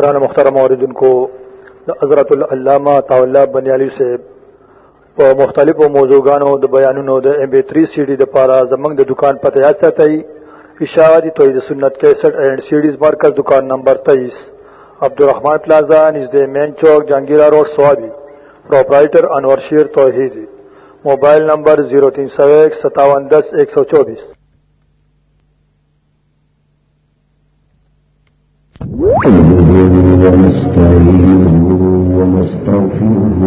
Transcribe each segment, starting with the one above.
قرآن مخترم عوردن کو حضرت العلامہ طاولہ بنیالی سے په مختلفو موضوعګانو د بیانونو د ام بي 3 سي ډي د پاره زمنګ د دکان پته یاد ساتي اشاعتی توحید سنت 61 اینڈ سیډیز مرکز دکان نمبر 23 عبدالرحمان پلازا نزد مین چوک، Jahangira road, Swabi. Proprietor Anwar Sher Tauheed mobile number 03015710124 ونستغفره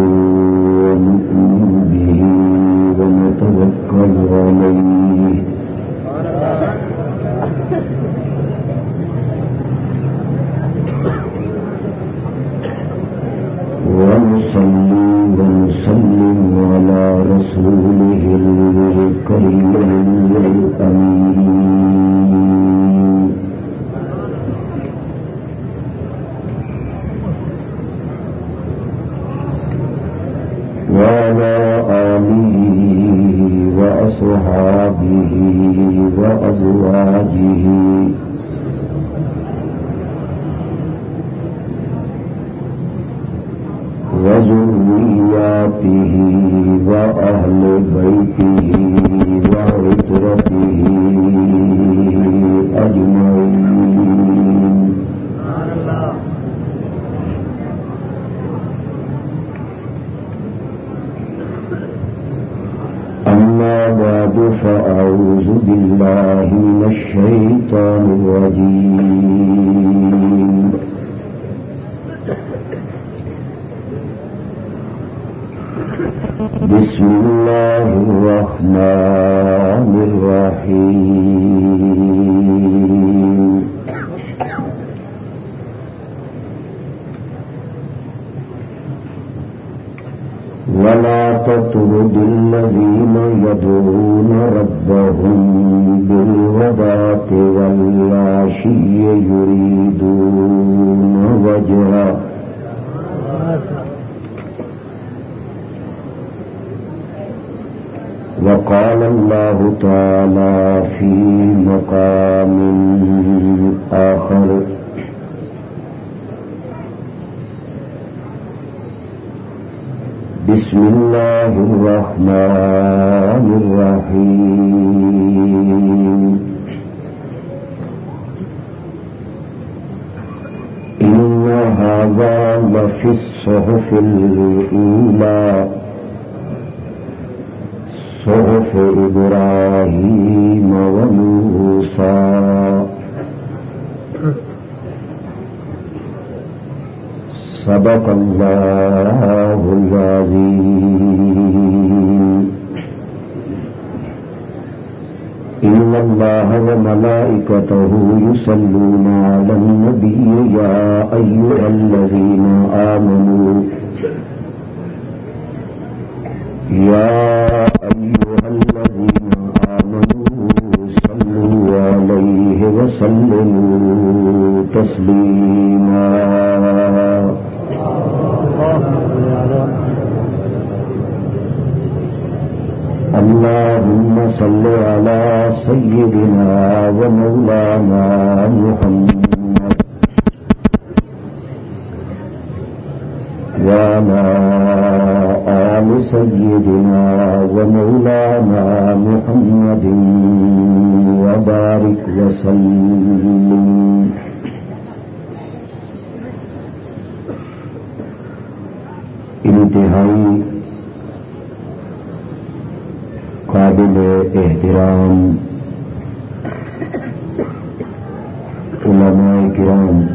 تطرد الذين يدعون ربهم بالغداة والعشي يريدون وجهه. وقال الله تعالى في مقام آخر. بسم الله الرحمن الرحيم. إن هذا لفي الصحف الأولى. صحف إبراهيم وموسى. صدق الله العظيم. إن الله وملائكته يصلون على النبي يا أيها الذين آمنوا. يا أيها الذين آمنوا صلوا عليه وسلموا تسليما. اللهم صل على سيدنا ومولانا محمد. وعلى آل سيدنا ومولانا محمد وبارك وسلم. انتہائی قابل احترام علماء کرام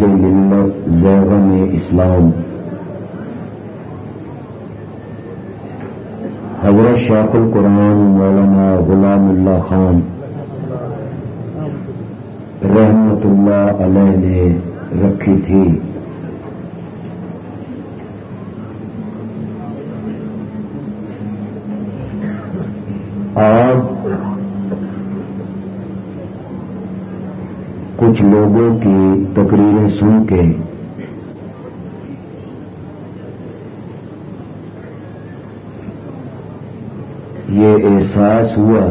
مجاہد ملت زیغم اسلام۔ حضرت شاخ القرآن مولانا غلام اللہ خان رحمت اللہ علیہ نے رکھی تھی آج کچھ لوگوں کی تقریریں سن کے۔ یہ احساس ہوا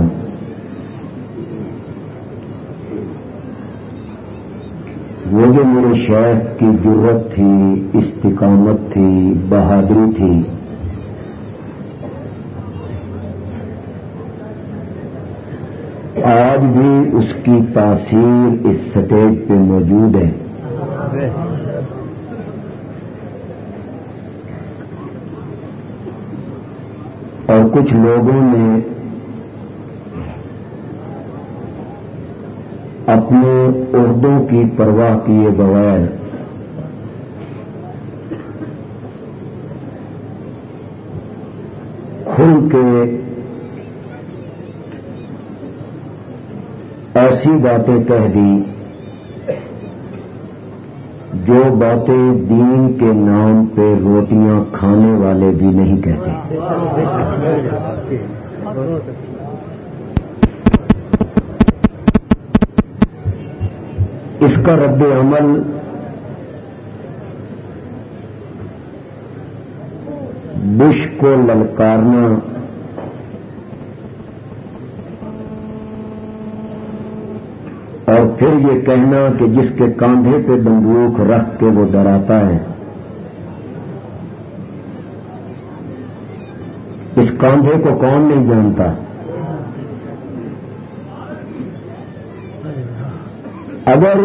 وہ جو میرے شیخ کی ضرورت تھی، استقامت تھی، بہادری تھی۔ آج بھی اس کی تاثیر اس سٹیج پہ موجود ہے۔ اور کچھ لوگوں نے اپنے عہدوں کی پرواہ کیے بغیر کھل کے ایسی باتیں کہہ دی جو باتیں دین کے نام پہ روٹیاں کھانے والے بھی نہیں کہتے۔ اس کا رد عمل بش کو للکارنا اور پھر یہ کہنا کہ جس کے کاندھے پہ بندوق رکھ کے وہ ڈراتا ہے۔ اس کاندھے کو کون نہیں جانتا؟ اگر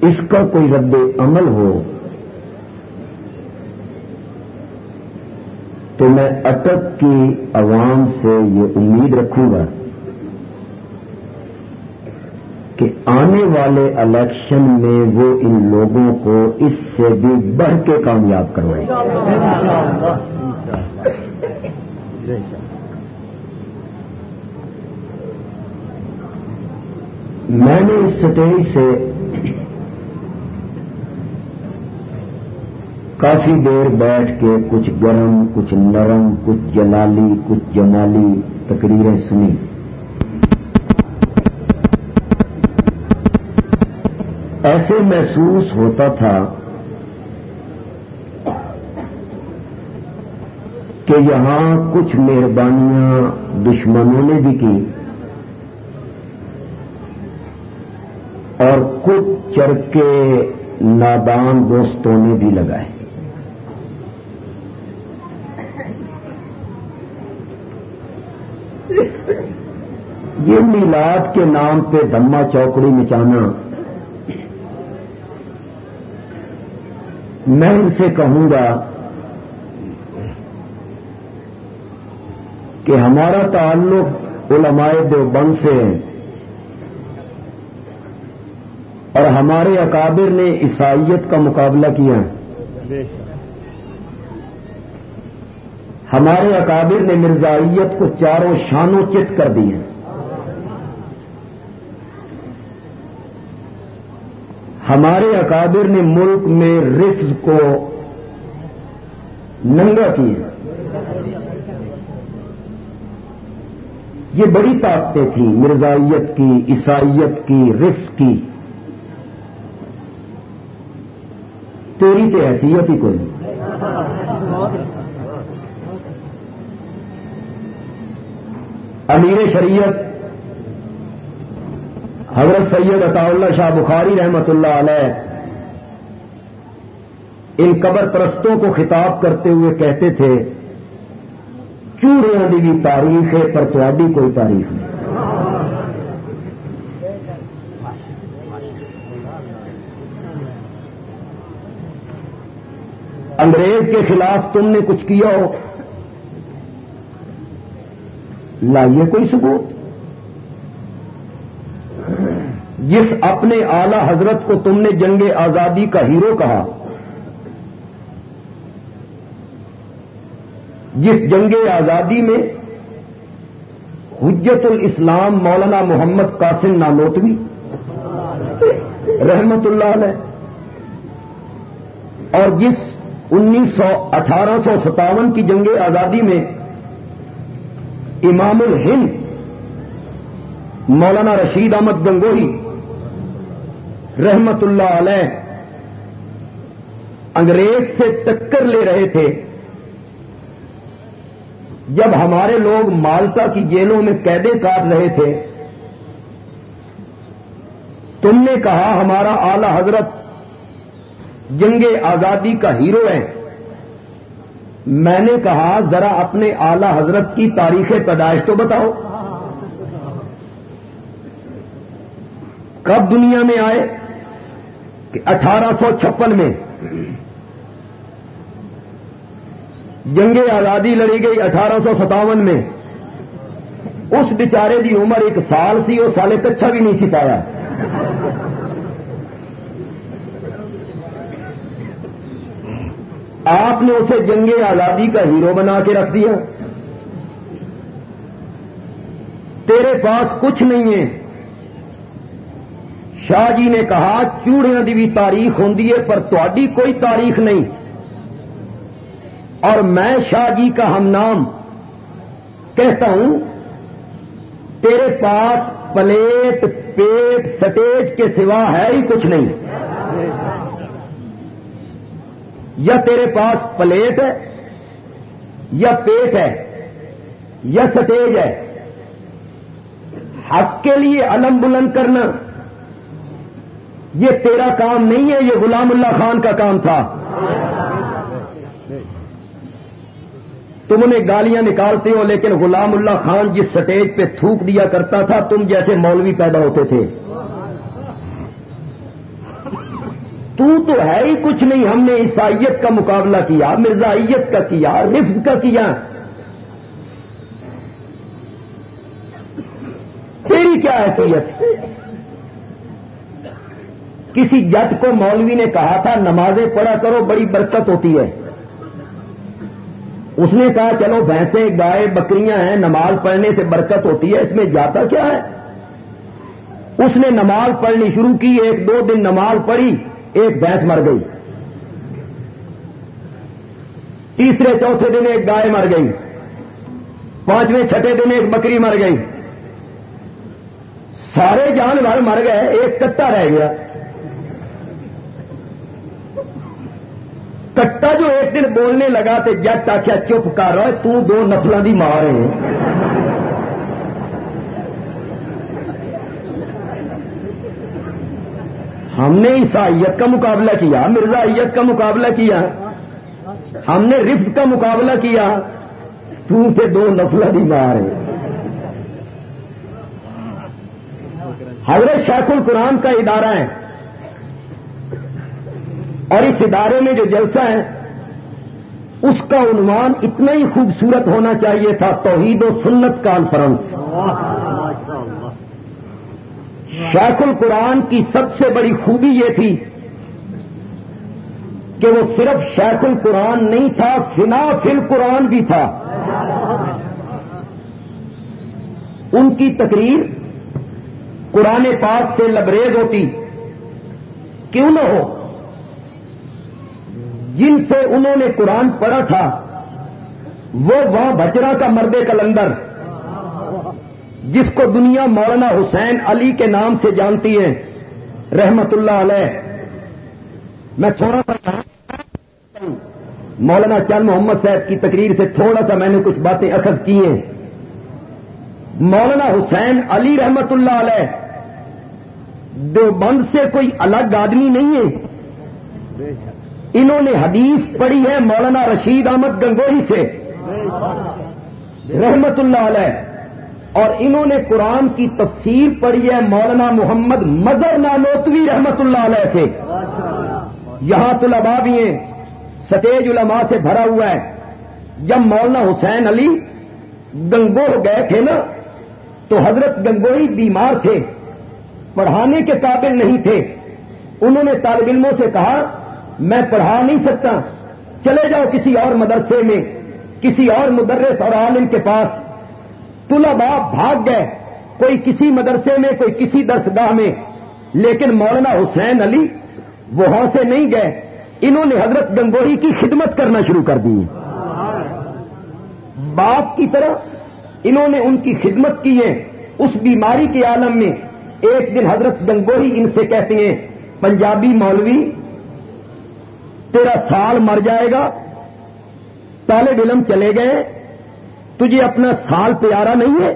اس کا کوئی رد عمل ہو، تو میں اٹک کی عوام سے یہ امید رکھوں گا۔ کہ آنے والے الیکشن میں وہ ان لوگوں کو اس سے بھی بڑھ کے کامیاب کروائے میں نے اس سٹیج سے کافی دیر بیٹھ کے کچھ گرم، کچھ نرم، کچھ جلالی، کچھ جمالی تقریریں سنی ایسے محسوس ہوتا تھا کہ یہاں کچھ مہربانیاں دشمنوں نے بھی کی اور کچھ چرکے نادان دوستوں نے بھی لگائے۔ یہ میلاد کے نام پہ دما چوکڑی مچانا میں ان سے کہوں گا کہ ہمارا تعلق علماء دیوبند سے ہے اور ہمارے اکابر نے عیسائیت کا مقابلہ کیا ہمارے اکابر نے مرزائیت کو چاروں شانوں چت کر دی ہیں۔ ہمارے اکابر نے ملک میں رفظ کو ننگا کیا۔ یہ بڑی طاقتیں تھیں مرزائیت کی، عیسائیت کی رفظ کی۔ تیری تو حیثیت ہی کوئی نہیں۔ امیر شریعت حضرت سید عطا اللہ شاہ بخاری رحمت اللہ علیہ ان قبر پرستوں کو خطاب کرتے ہوئے کہتے تھے چوڑیاں دی بھی تاریخ ہے، پر تاری کوئی تاریخ نہیں۔ انگریز کے خلاف تم نے کچھ کیا ہو؟ لائیے کوئی ثبوت۔ جس اپنے اعلی حضرت کو تم نے جنگ آزادی کا ہیرو کہا، جس جنگ آزادی میں حجت الاسلام مولانا محمد قاسم نانوتوی، رحمت اللہ علیہ، اور جس انیس سو اٹھارہ سو ستاون کی جنگ آزادی میں امام الہند مولانا رشید احمد گنگوہی رحمت اللہ علیہ، انگریز سے ٹکر لے رہے تھے۔ جب ہمارے لوگ مالٹا کی جیلوں میں قیدے کاٹ رہے تھے، تم نے کہا ہمارا اعلی حضرت جنگ آزادی کا ہیرو ہے۔ میں نے کہا ذرا اپنے اعلی حضرت کی تاریخ پیدائش تو بتاؤ۔ کب دنیا میں آئے؟ کہ اٹھارہ سو چھپن میں جنگ آزادی لڑی گئی اٹھارہ سو ستاون میں۔ اس بیچارے کی عمر ایک سال سی، وہ سالے کچھا بھی نہیں سی پایا۔ آپ نے اسے جنگ آزادی کا ہیرو بنا کے رکھ دیا۔ تیرے پاس کچھ نہیں ہے۔ شاہ جی نے کہا، چوڑیاں دی بھی تاریخ ہوں پر تاری کوئی تاریخ نہیں۔ اور میں شاہ جی کا ہم نام کہتا ہوں، تیرے پاس پلیٹ پیٹ سٹیج کے سوا ہے ہی کچھ نہیں۔ یا تیرے پاس پلیٹ ہے، یا پیٹ ہے، یا سٹیج ہے۔ حق کے لیے علم بلند کرنا۔ یہ تیرا کام نہیں ہے، یہ غلام اللہ خان کا کام تھا۔ تم انہیں گالیاں نکالتے ہو، لیکن غلام اللہ خان جس سٹیج پہ تھوک دیا کرتا تھا، تم جیسے مولوی پیدا ہوتے تھے۔ تو تو ہے ہی کچھ نہیں، ہم نے عیسائیت کا مقابلہ کیا، مرزائیت کا کیا رفظ کا کیا۔ تیری کیا حیثیت؟ کسی جٹ کو مولوی نے کہا تھا، نمازیں پڑھا کرو، بڑی برکت ہوتی ہے۔ اس نے کہا، چلو بھینسیں گائے بکریاں ہیں، نماز پڑھنے سے برکت ہوتی ہے، اس میں جاتا کیا ہے؟ اس نے نماز پڑھنی شروع کی، ایک دو دن نماز پڑھی، ایک بھینس مر گئی۔ تیسرے چوتھے دن ایک گائے مر گئی۔ پانچویں چھٹے دن ایک بکری مر گئی۔ سارے جانور مر گئے، ایک کٹا رہ گیا۔ کٹا جو ایک دن بولنے لگا تو جٹ آخیا چپ کر رہا تو دو نسلوں کی مار ہے۔ ہم نے عیسائیت کا مقابلہ کیا مرزائیت کا مقابلہ کیا، ہم نے رفظ کا مقابلہ کیا، تو سے دو نفل بھی مار حضرت شیخ القرآن کا ادارہ ہے۔ اور اس ادارے میں جو جلسہ ہے، اس کا عنوان اتنا ہی خوبصورت ہونا چاہیے تھا، توحید و سنت کانفرنس۔ شیخ القرآن کی سب سے بڑی خوبی یہ تھی کہ وہ صرف شیخ القرآن نہیں تھا، فنا فل قرآن بھی تھا۔ ان کی تقریر قرآن پاک سے لبریز ہوتی، کیوں نہ ہو؟ جن سے انہوں نے قرآن پڑھا تھا، وہ وہاں بچرا کا مردے کلندر، جس کو دنیا مولانا حسین علی کے نام سے جانتی ہے، رحمت اللہ علیہ۔ میں تھوڑا سا مولانا چند محمد صاحب کی تقریر سے تھوڑا سا میں نے کچھ باتیں اخذ کی ہیں۔ مولانا حسین علی رحمت اللہ علیہ دو بند سے کوئی الگ آدمی نہیں ہے۔ انہوں نے حدیث پڑھی ہے مولانا رشید احمد گنگوئی سے۔ رحمت اللہ علیہ۔ اور انہوں نے قرآن کی تفسیر پڑھی ہے مولانا محمد مظہر نانوتوی رحمت اللہ علیہ سے۔ یہاں طلبا بھی ہیں۔ سٹیج علماء سے بھرا ہوا ہے۔ جب مولانا حسین علی گنگو گئے تھے نا، تو حضرت گنگوئی بیمار تھے، پڑھانے کے قابل نہیں تھے۔ انہوں نے طالب علموں سے کہا میں پڑھا نہیں سکتا۔ چلے جاؤ کسی اور مدرسے میں، کسی اور مدرس اور عالم کے پاس۔ طلبا بھاگ گئے۔ کوئی کسی مدرسے میں، کوئی کسی درسگاہ میں۔ لیکن مولانا حسین علی وہاں سے نہیں گئے۔ انہوں نے حضرت گنگوئی کی خدمت کرنا شروع کر دی۔ باپ کی طرح انہوں نے ان کی خدمت کی ہے۔ اس بیماری کے عالم میں ایک دن حضرت گنگوہی ان سے کہتے ہیں، پنجابی مولوی تیرا سال مر جائے گا طالب علم چلے گئے، تجھے اپنا سال پیارا نہیں ہے،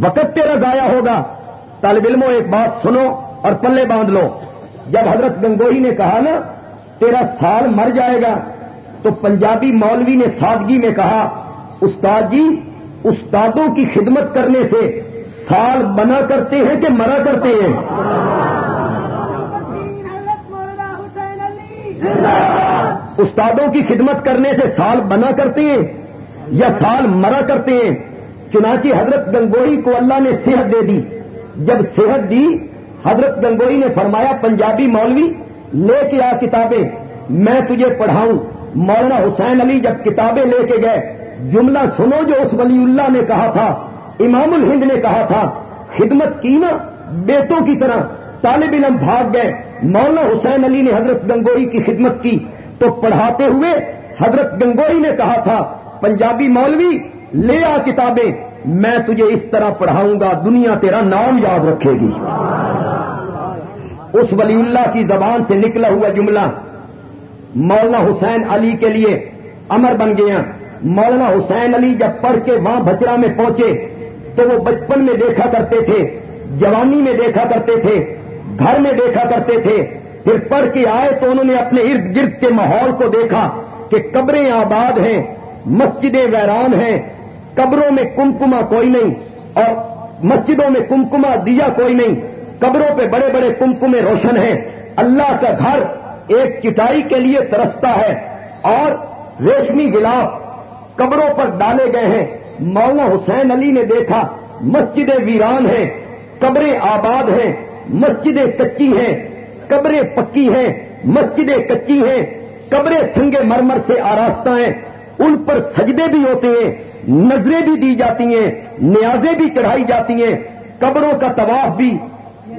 وقت تیرا ضائع ہوگا۔ طالب علموں، ایک بات سنو اور پلے باندھ لو۔ جب حضرت گنگوہی نے کہا نا، تیرا سال مر جائے گا، تو پنجابی مولوی نے سادگی میں کہا، استاد جی استادوں کی خدمت کرنے سے سال بنا کرتے ہیں کہ مرا کرتے ہیں؟ استادوں کی خدمت کرنے سے سال بنا کرتے ہیں یا سال مرا کرتے ہیں، چنانچہ حضرت گنگوئی کو اللہ نے صحت دے دی۔ جب صحت دی، حضرت گنگوئی نے فرمایا، پنجابی مولوی، لے کے آ کتابیں، میں تجھے پڑھاؤں۔ مولانا حسین علی جب کتابیں لے کے گئے، جملہ سنو جو اس ولی اللہ نے کہا تھا، امام الہند نے کہا تھا، خدمت کی نا، بیٹوں کی طرح۔ طالب علم بھاگ گئے۔ مولانا حسین علی نے حضرت گنگوئی کی خدمت کی۔ تو پڑھاتے ہوئے حضرت گنگوئی نے کہا تھا، پنجابی مولوی، لے آ کتابیں، میں تجھے اس طرح پڑھاؤں گا، دنیا تیرا نام یاد رکھے گی۔ اس ولی اللہ کی زبان سے نکلا ہوا جملہ۔ مولانا حسین علی کے لیے امر بن گیا۔ مولانا حسین علی جب پڑھ کے وہاں بچرا میں پہنچے، تو وہ بچپن میں دیکھا کرتے تھے، جوانی میں دیکھا کرتے تھے۔ گھر میں دیکھا کرتے تھے، پھر پڑھ کے آئے تو انہوں نے اپنے ارد گرد کے ماحول کو دیکھا کہ قبریں آباد ہیں، مسجدیں ویران ہیں، قبروں میں کمکما کوئی نہیں اور مسجدوں میں کمکما دیا کوئی نہیں، قبروں پہ بڑے بڑے کمکمے روشن ہیں۔ اللہ کا گھر ایک چٹائی کے لیے ترستا ہے اور ریشمی گلاف قبروں پر ڈالے گئے ہیں۔ مولانا حسین علی نے دیکھا، مسجدیں ویران ہیں، قبریں آباد ہیں۔ مسجدیں کچی ہیں، قبریں پکی ہیں، مسجدیں کچی ہیں، قبریں سنگے مرمر سے آراستہ ہیں، ان پر سجدے بھی ہوتے ہیں، نظریں بھی دی جاتی ہیں، نیازیں بھی چڑھائی جاتی ہیں، قبروں کا طواف بھی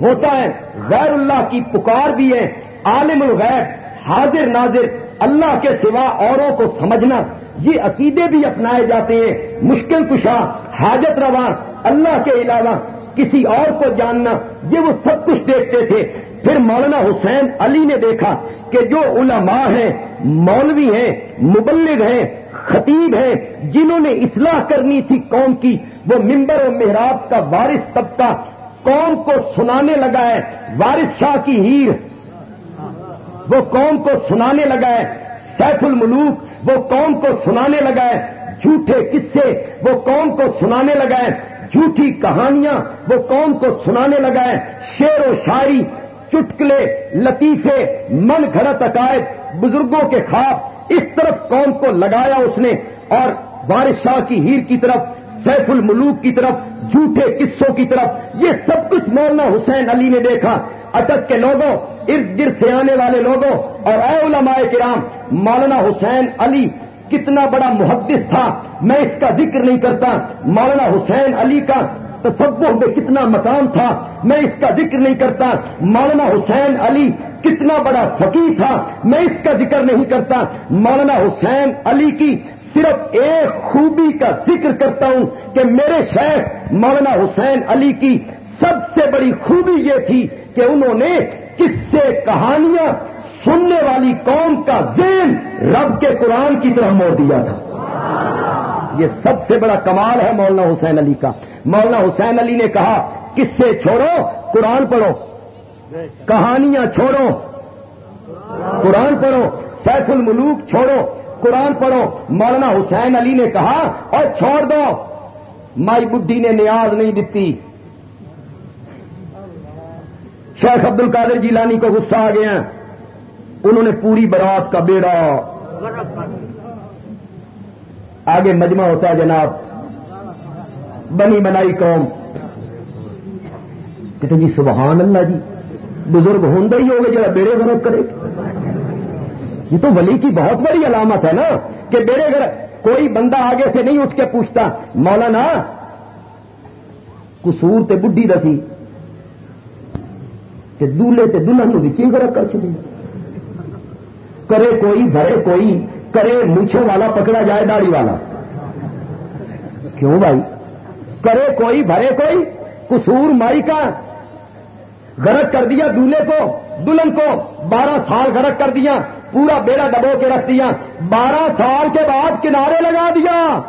ہوتا ہے، غیر اللہ کی پکار بھی ہے، عالم الغیر حاضر ناظر، اللہ کے سوا اوروں کو سمجھنا، یہ عقیدے بھی اپنائے جاتے ہیں، مشکل کشا، حاجت رواں، اللہ کے علاوہ کسی اور کو جاننا، یہ وہ سب کچھ دیکھتے تھے۔ پھر مولانا حسین علی نے دیکھا کہ جو علماء ہیں، مولوی ہیں، مبلغ ہیں، خطیب ہیں، جنہوں نے اصلاح کرنی تھی قوم کی، وہ ممبر و محراب کا وارث طبقہ قوم کو سنانے لگا ہے، وارث شاہ کی ہیر۔ وہ قوم کو سنانے لگا ہے، سیف الملوک۔ وہ قوم کو سنانے لگا ہے، جھوٹے قصے۔ وہ قوم کو سنانے لگا ہے جھوٹی کہانیاں وہ قوم کو سنانے لگا ہے۔ شعر و شاعری، چٹکلے، لطیفے، من گھڑت عقائد، بزرگوں کے خواب، اس طرف قوم کو لگایا اس نے۔ اور وارث شاہ کی ہیر کی طرف، سیف الملوک کی طرف، جھوٹے قصوں کی طرف، یہ سب کچھ مولانا حسین علی نے دیکھا۔ اٹک کے لوگوں، ارد گرد سے آنے والے لوگوں، اور اے علماء کرام، مولانا حسین علی کتنا بڑا محدث تھا، میں اس کا ذکر نہیں کرتا۔ مولانا حسین علی کا تصور میں کتنا مقام تھا، میں اس کا ذکر نہیں کرتا۔ مولانا حسین علی کتنا بڑا فقیر تھا، میں اس کا ذکر نہیں کرتا۔ مولانا حسین علی کی صرف ایک خوبی کا ذکر کرتا ہوں کہ میرے شیخ مولانا حسین علی کی سب سے بڑی خوبی یہ تھی کہ انہوں نے کس سے کہانیاں سننے والی قوم کا ذہن رب کے قرآن کی طرح موڑ دیا تھا۔ یہ سب سے بڑا کمال ہے مولانا حسین علی کا۔ مولانا حسین علی نے کہا کس سے چھوڑو، قرآن پڑھو۔ کہانیاں چھوڑو۔ قرآن پڑھو۔ سیف الملوک چھوڑو۔ قرآن پڑھو۔ مولانا حسین علی نے کہا، اور چھوڑ دو۔ مائی بڈی نے نیاز نہیں دیتی شیخ عبد القادر جیلانی کو غصہ آ گیا۔ انہوں نے پوری برات کا بیڑا آگے مجمع ہوتا ہے جناب، بنی بنائی قوم۔ کہتے جی سبحان اللہ جی بزرگ ہوں ہی ہوگے جب بیڑے غرب کرے۔ یہ تو ولی کی بہت بڑی علامت ہے نا، کہ بیڑے گھر کوئی بندہ آگے سے نہیں اٹھ کے پوچھتا، مولانا، قصور تے بڈھی دسی کہ دولے تے دلہن بچی گرک کر چکے کرے کوئی، بھرے کوئی، کرے مچھوں والا پکڑا جائے داڑھی والا۔ کیوں بھائی؟ کرے کوئی، بھرے کوئی، قصور مائی کا غرق کر دیا دولے کو، دلہن کو، بارہ سال غرق کر دیا، پورا بیڑا دبو کے رکھ دیا، بارہ سال کے بعد کنارے لگا دیا۔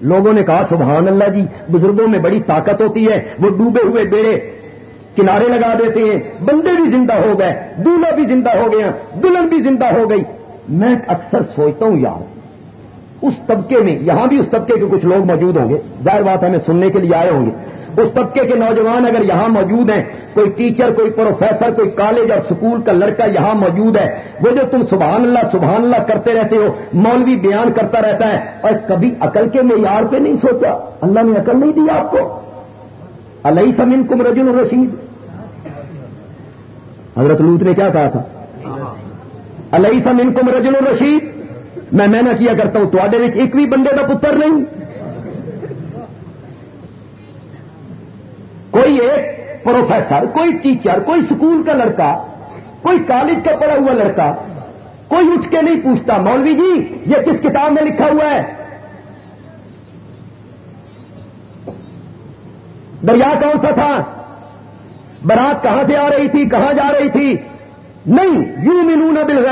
لوگوں نے کہا، سبحان اللہ جی بزرگوں میں بڑی طاقت ہوتی ہے، وہ ڈوبے ہوئے بیڑے کنارے لگا دیتے ہیں۔ بندے بھی زندہ ہو گئے دولہا بھی زندہ ہو گیا، دلہن بھی زندہ ہو گئی۔ میں اکثر سوچتا ہوں، یار، اس طبقے میں، یہاں بھی اس طبقے کے کچھ لوگ موجود ہوں گے۔ ظاہر بات ہمیں سننے کے لیے آئے ہوں گے۔ اس طبقے کے نوجوان اگر یہاں موجود ہیں، کوئی ٹیچر، کوئی پروفیسر، کوئی کالج اور سکول کا لڑکا یہاں موجود ہے، وہ جو تم سبحان اللہ سبحان اللہ کرتے رہتے ہو، مولوی بیان کرتا رہتا ہے، اور کبھی عقل کے معیار پہ نہیں سوچا۔ اللہ نے عقل نہیں دی آپ کو۔ اللہ سمین کم رجن الرشید حضرت لوت نے کیا کہا تھا؟ اللہ سمین کم رجن الرشید میں محنت کیا کرتا ہوں تو ایک بھی بندے کا پتر نہیں۔ کوئی ایک پروفیسر، کوئی ٹیچر، کوئی سکول کا لڑکا، کوئی کالج کا پڑھا ہوا لڑکا، کوئی اٹھ کے نہیں پوچھتا، مولوی جی یہ کس کتاب میں لکھا ہوا ہے؟ دریا کون سا تھا؟ برات کہاں سے آ رہی تھی؟ کہاں جا رہی تھی؟ نہیں یوں مینو نہ بل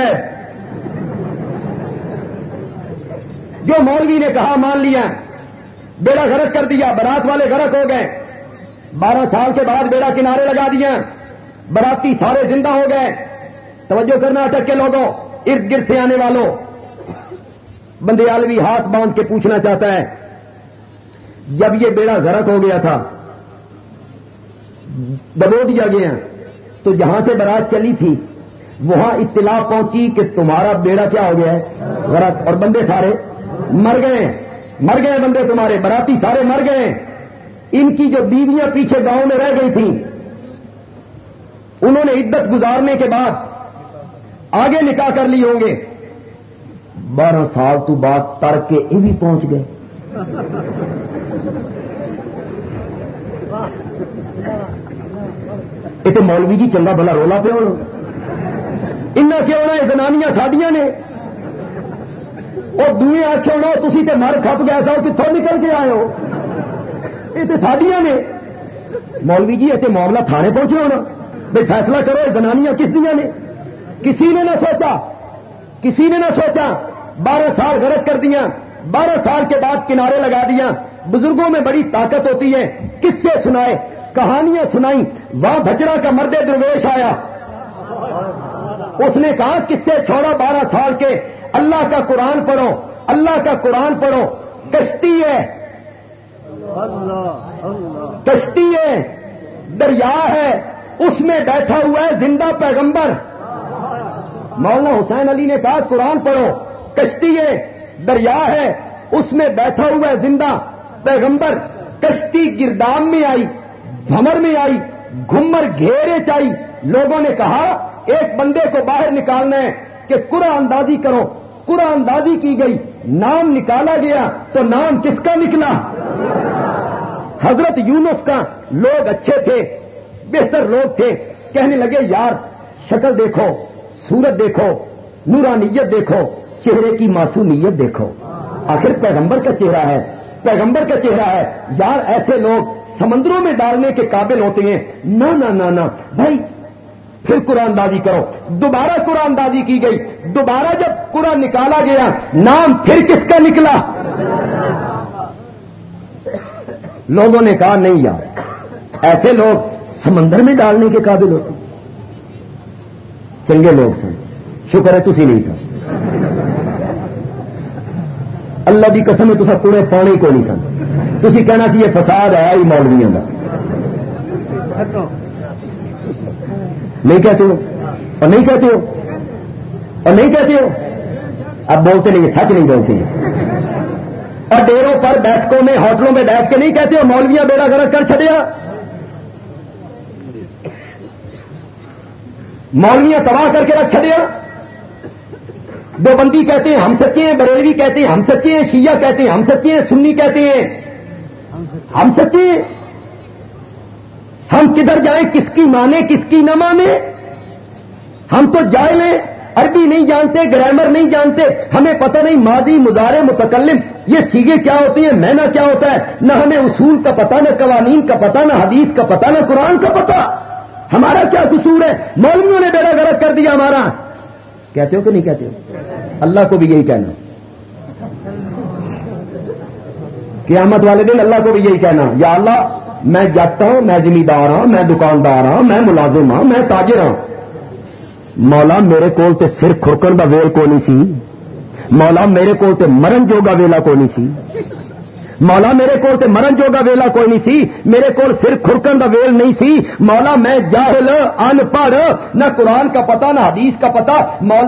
جو مولوی نے کہا، مان لیا۔ بیڑا غرق کر دیا، برات والے غرق ہو گئے۔ بارہ سال کے بعد بیڑا کنارے لگا دیا۔ براتی سارے زندہ ہو گئے۔ توجہ کرنا اٹک کے لوگوں، ارد گرد سے آنے والوں۔ بندے عالوی ہاتھ باندھ کے پوچھنا چاہتا ہے، جب یہ بیڑا غرق ہو گیا تھا دبو دیا گیا تو جہاں سے برات چلی تھی، وہاں اطلاع پہنچی کہ تمہارا بیڑا کیا ہو گیا ہے؟ غرق اور بندے سارے مر گئے مر گئے بندے تمہارے۔ براتی سارے مر گئے ان کی جو بیویاں پیچھے گاؤں میں رہ گئی تھیں، انہوں نے عدت گزارنے کے بعد آگے نکاح کر لی ہوں گے۔ بارہ سال تو بعد تر کے یہ بھی پہنچ گئے۔ یہ تو مولوی جی چنگا بلا رولا پہ ہونا ان کیوں ہونا زنانیاں ساڈیاں نے وہ دوئے آخر ہونا تھی تو مر کھپ گیا سو کتوں نکل کے آئے ہو یہ تو سڈیا نے مولوی جی اتنے معاملہ تھانے پہنچے ہونا بھائی فیصلہ کرو زنانیاں کس دیا نے کسی نے نہ سوچا کسی نے نہ سوچا بارہ سال غرق کر دیا بارہ سال کے بعد کنارے لگا دیا بزرگوں میں بڑی طاقت ہوتی ہے کس سے سنائے کہانیاں سنائی وہاں بچرا کا مرد درویش آیا۔ اس نے کہا کس سے چھوڑا بارہ سال کے؟ اللہ کا قرآن پڑھو، اللہ کا قرآن پڑھو۔ کشتی ہے۔ کشتی ہے۔ دریا ہے۔ اس میں بیٹھا ہوا ہے زندہ پیغمبر۔ مولانا حسین علی نے کہا، قرآن پڑھو، کشتی ہے، دریا ہے۔ اس میں بیٹھا ہوا ہے زندہ پیغمبر۔ کشتی گردام میں آئی۔ بھمر میں آئی، گھمر گھیرے چائی۔ لوگوں نے کہا، ایک بندے کو باہر نکالنا ہے کہ قرآن اندازی کرو۔ قرآن اندازی کی گئی، نام نکالا گیا، تو نام کس کا نکلا؟ حضرت یونس کا۔ لوگ اچھے تھے، بہتر لوگ تھے۔ کہنے لگے، یار، شکل دیکھو سورت دیکھو، نورانیت دیکھو، چہرے کی معصومیت دیکھو۔ آخر پیغمبر کا چہرہ ہے، پیغمبر کا چہرہ ہے۔ یار، ایسے لوگ سمندروں میں ڈالنے کے قابل ہوتے ہیں۔ نہ نہ نہ بھائی، پھر قرآن دازی کرو۔ دوبارہ قرآن دازی کی گئی۔ دوبارہ جب قرآن نکالا گیا، نام پھر کس کا نکلا؟ لوگوں نے کہا، نہیں یار، ایسے لوگ سمندر میں ڈالنے کے قابل ہوتے چنگے لوگ سن۔ شکر ہے تھی نہیں سن۔ اللہ کی قسم ہے تو کوڑے پانے کو نہیں سن۔ تھی کہنا سی یہ فساد ہے ہی مولویوں کا نہیں کہتے ہو؟ اور نہیں کہتے ہو؟ اور نہیں کہتے ہو؟ اب بولتے نہیں سچ نہیں بولتے۔ اور ڈیروں پر بیٹھکوں میں، ہوٹلوں میں بیٹھ کے نہیں کہتے ہو؟ مولویاں بیڑا گرد کر چڑیا مولویاں تباہ کر کے رکھ چڑیا دو بندی کہتے ہیں، ہم سچے ہیں، بریلوی کہتے ہیں، ہم سچے ہیں، شیعہ کہتے ہیں، ہم سچے ہیں، سنی کہتے ہیں۔ ہم سچے ہم کدھر جائیں، کس کی مانے، کس کی نہ مانے۔ ہم تو جائے لیں عربی نہیں جانتے، گرامر نہیں جانتے۔ ہمیں پتہ نہیں، ماضی مزارے متکلم، یہ سیگے کیا ہوتی ہیں مینا کیا ہوتا ہے؟ نہ ہمیں اصول کا پتہ، نہ قوانین کا پتہ، نہ حدیث کا پتہ، نہ قرآن کا پتہ۔ ہمارا کیا قصور ہے؟ مولویوں نے بیڑا غرق کر دیا ہمارا۔ کہتے ہو کہ نہیں کہتے ہو؟ اللہ کو بھی یہی کہنا۔ قیامت والے دن اللہ کو بھی یہی کہنا، یا اللہ، میں جاتا ہوں، میں زمیندار ہوں میں دکاندار ہوں میں ملازم ہوں میں تاجر ہوں مولا میرے کول تے سر کورکن کا ویل کو نہیں سی۔ مولا میرے کول تے مرن جوگا ویلا کو نہیں سی۔ مولا میرے کول تے مرن جوگا ویلا کوئی نہیں سی، میرے کول سر کھرکن کا ویل نہیں سی۔ مولا میں جاہل ان پڑھ نہ قرآن کا پتا نہ حدیث کا پتا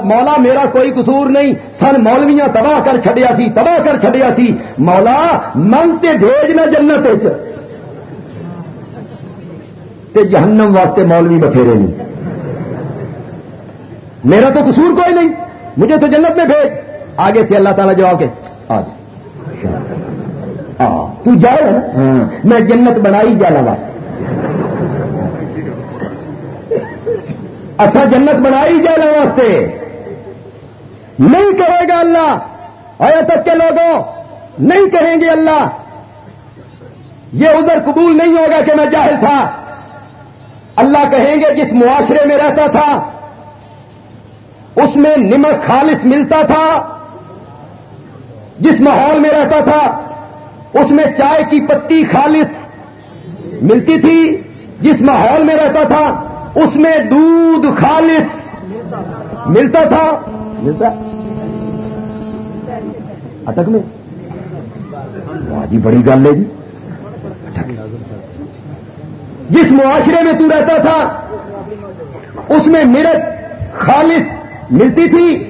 مولا میرا کوئی قصور نہیں۔ سن مولویاں تباہ کر چھڈیا سی، تباہ کر چھڈیا سی۔ مولا منگتے بھیج نہ جنت تے جہنم واسطے مولوی بتھیرے نہیں۔ میرا تو قصور کوئی نہیں۔ مجھے تو جنت میں بھیج۔ آگے سے اللہ تعالیٰ جواب کے۔ آج ہاں۔ تو جائے نا ہاں۔ میں جنت بنائی جانا واسطے اچھا جنت بنائی جانا واسطے۔ نہیں کہے گا اللہ۔ آیا تک کے لوگوں، نہیں کہیں گے اللہ۔ یہ ادھر قبول نہیں ہوگا کہ میں جاہل تھا۔ اللہ کہیں گے، جس معاشرے میں رہتا تھا، اس میں نمک خالص ملتا تھا۔ جس ماحول میں رہتا تھا اس میں چائے کی پتی خالص ملتی تھی، جس ماحول میں رہتا تھا، اس میں دودھ خالص ملتا تھا۔ ملتا؟ اٹک میں۔ جی بڑی گل ہے جی۔ جس معاشرے میں تو رہتا تھا، اس میں مرچ خالص ملتی تھی۔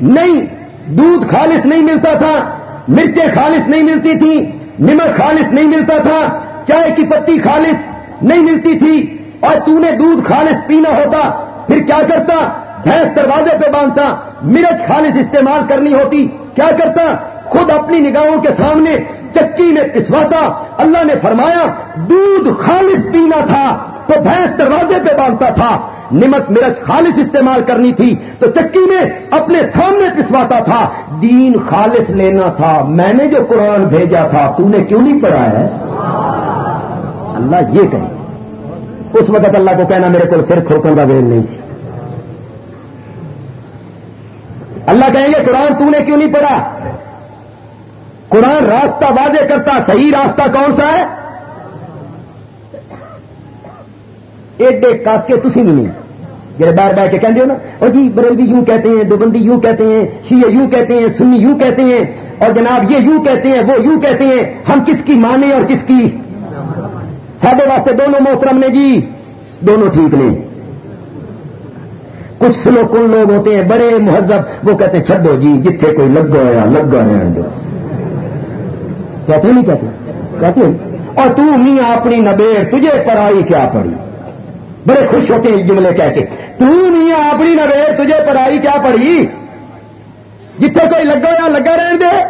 نہیں، دودھ خالص نہیں ملتا تھا، مرچیں خالص نہیں ملتی تھی نمک خالص نہیں ملتا تھا، چائے کی پتی خالص نہیں ملتی تھی، اور تو نے دودھ خالص پینا ہوتا، پھر کیا کرتا؟ بھینس دروازے پہ باندھتا، مرچ خالص استعمال کرنی ہوتی، کیا کرتا؟ خود اپنی نگاہوں کے سامنے چکی میں پسواتا، اللہ نے فرمایا، دودھ خالص پینا تھا، تو بھینس دروازے پہ باندھتا تھا۔ نمک مرچ خالص استعمال کرنی تھی تو چکی میں اپنے سامنے پسواتا تھا، دین خالص لینا تھا، میں نے جو قرآن بھیجا تھا، تو نے کیوں نہیں پڑھا ہے؟ اللہ یہ کہیں اس وقت اللہ کو کہنا میرے کو صرف کھوکن کا ویل نہیں تھی۔ اللہ کہیں گے، قرآن تو نے کیوں نہیں پڑھا؟ قرآن راستہ واضح کرتا، صحیح راستہ کون سا ہے؟ ایڈے کاکے تھی نہیں جی باہر بیٹھ کے کہتے ہو نا، اور جی بریلوی یوں کہتے ہیں دو بندی یوں کہتے ہیں، شیعہ یوں کہتے ہیں، سنی یوں کہتے ہیں، اور جناب یہ یوں کہتے ہیں، وہ یوں کہتے ہیں، ہم کس کی مانے اور کس کی؟ سادے واسطے دونوں محترم نے جی دونوں ٹھیک نہیں کچھ سلو کن لوگ ہوتے ہیں، بڑے مہذب، وہ کہتے ہیں، چھڈو جی جتھے کوئی لگا ہوا لگا رہنے کہتے نہیں کہتے؟ کہتے اور تو میاں اپنی نبیڑ، تجھے پڑھائی کیا پڑی؟ بڑے خوش ہوتے ہیں جملے کہہ کے۔ تو میاں اپنی نبیڑ تجھے پڑھائی کیا پڑی جتنے کوئی لگا یا لگا رہنے دے۔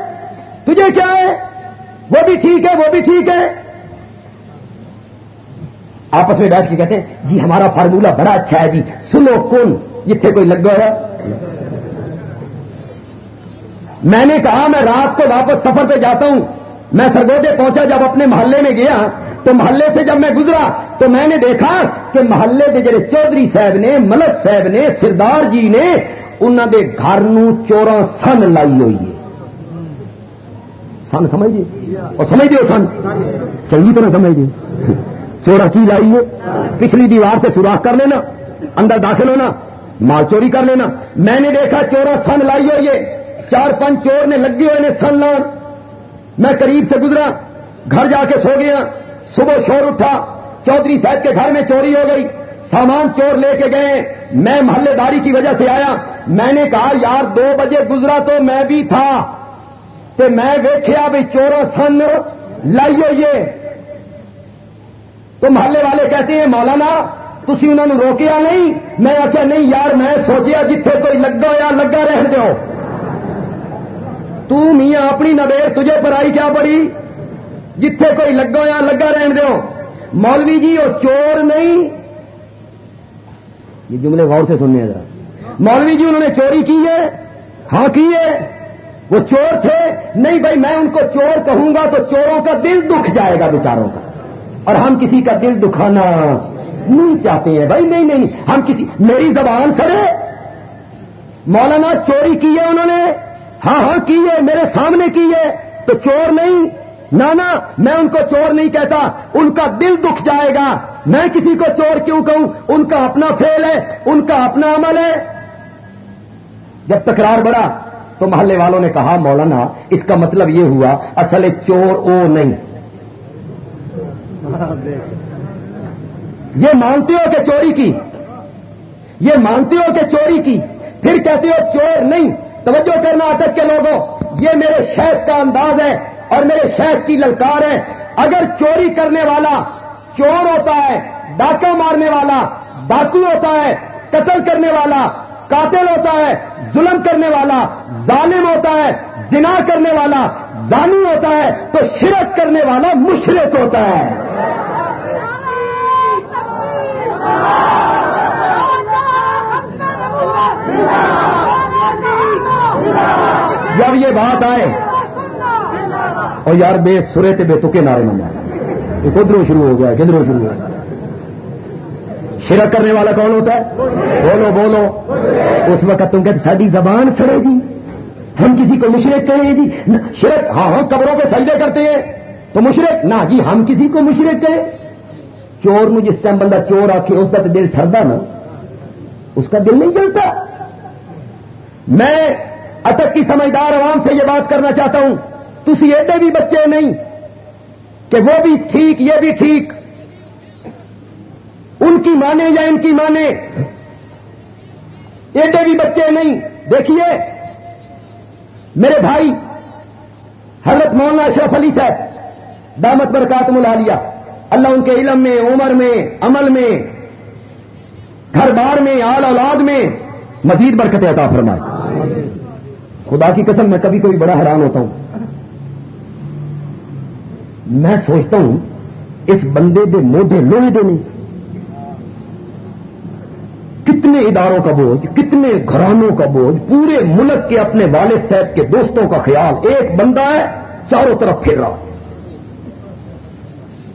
تجھے کیا ہے؟ وہ بھی ٹھیک ہے، وہ بھی ٹھیک ہے۔ آپس میں بیٹھ کے کہتے ہیں جی ہمارا فارمولا بڑا اچھا ہے جی سنو کون جتنے کوئی لگ گیا میں نے کہا، میں رات کو واپس سفر پہ جاتا ہوں۔ میں سرگوجے پہنچا جب اپنے محلے میں گیا۔ تو محلے سے جب میں گزرا تو میں نے دیکھا کہ محلے کے جڑے چودھری صاحب نے، ملک صاحب نے، سردار جی نے انہوں دے گھر چورا سن لائی ہوئی ہے۔ سن سمجھ اور سمجھ دے سن؟ چنگی طرح سمجھ دے چورا کی لائی ہے؟ پچھلی دیوار سے سوراخ کر لینا، اندر داخل ہونا، مال چوری کر لینا۔ میں نے دیکھا چورا سن لائی ہوئی ہے۔ چار پانچ چور نے لگے ہوئے نے سن لان۔ میں قریب سے گزرا، گھر جا کے سو گیا۔ صبح شور اٹھا، چودھری صاحب کے گھر میں چوری ہو گئی۔ سامان چور لے کے گئے۔ میں محلے داری کی وجہ سے آیا۔ میں نے کہا، یار، دو بجے گزرا تو میں بھی تھا۔ تو میں ویخیا بھی چورو سن لائیے یہ۔ تو محلے والے کہتے ہیں، مولانا تھی انہوں نے روکیا نہیں؟ میں آخیا نہیں یار، میں سوچیا جتھے کوئی لگا یا لگا رہن دو تو میاں اپنی نبیر تجھے پر آئی کیا پڑی؟ جتھے کوئی لگا یا لگا رہن دو مولوی جی وہ چور نہیں۔ یہ جملے غور سے سننے ذرا۔ مولوی جی انہوں نے چوری کی ہے ہاں کی ہے۔ وہ چور تھے۔ نہیں بھائی، میں ان کو چور کہوں گا تو چوروں کا دل دکھ جائے گا بیچاروں کا۔ اور ہم کسی کا دل دکھانا نہیں چاہتے ہیں۔ بھائی، نہیں نہیں ہم کسی، میری زبان سڑے مولانا چوری کی ہے انہوں نے۔ ہاں ہاں کی ہے، میرے سامنے کی ہے۔ تو چور نہیں۔ نہ میں ان کو چور نہیں کہتا، ان کا دل دکھ جائے گا۔ میں کسی کو چور کیوں کہوں؟ ان کا اپنا فیل ہے، ان کا اپنا عمل ہے۔ جب تکرار بڑھا تو محلے والوں نے کہا، مولانا، اس کا مطلب یہ ہوا، اصل چور او نہیں۔ یہ مانتے ہو کہ چوری کی؟ یہ مانتے ہو کہ چوری کی؟ پھر کہتے ہو چور نہیں۔ توجہ کرنا اٹک کے لوگوں، یہ میرے شیخ کا انداز ہے۔ اور میرے شیخ کی للکار ہے۔ اگر چوری کرنے والا چور ہوتا ہے، ڈاکہ مارنے والا ڈاکو ہوتا ہے، قتل کرنے والا، قاتل ہوتا ہے، ظلم کرنے والا، ظالم ہوتا ہے، زنا کرنے والا، زانی ہوتا ہے، تو شرک کرنے والا مشرق ہوتا ہے۔ جب یہ بات آئے اور یار بے سرے تے بے تکے نعرے نہ مارے۔ یہ کدھروں شروع ہو گیا کدھروں شروع ہو گیا۔ شرک کرنے والا کون ہوتا ہے؟ بولو بولو۔ اس وقت تم کہتے ساری زبان سڑے گی۔ ہم کسی کو مشرق کہیں جی شرک۔ ہاں ہاں قبروں پہ سجدے کرتے ہیں۔ تو مشرق؟ نہ جی ہم کسی کو مشرق کہیں۔ چور میں جس ٹائم بندہ چور آخے اس کا تو دل ٹھردا نا۔ اس کا دل نہیں چلتا میں اٹک کی سمجھدار عوام سے یہ بات کرنا چاہتا ہوں۔ تھی ایڈے بھی بچے نہیں کہ وہ بھی ٹھیک، یہ بھی ٹھیک۔ ان کی مانے یا ان کی مانے۔ ایڈے بھی بچے نہیں۔ دیکھیے، میرے بھائی، حضرت مولانا اشرف علی صاحب، دامت برکات ملا اللہ ان کے علم میں، عمر میں، عمل میں، گھر بار میں، آل اولاد میں مزید برکت عطا فرمائے۔ خدا کی قسم، میں کبھی کبھی بڑا حیران ہوتا ہوں۔ میں سوچتا ہوں اس بندے دے موڈے لوہے دے نہیں۔ کتنے اداروں کا بوجھ، کتنے گھرانوں کا بوجھ، پورے ملک کے اپنے والد صاحب کے دوستوں کا خیال، ایک بندہ ہے، چاروں طرف پھر رہا۔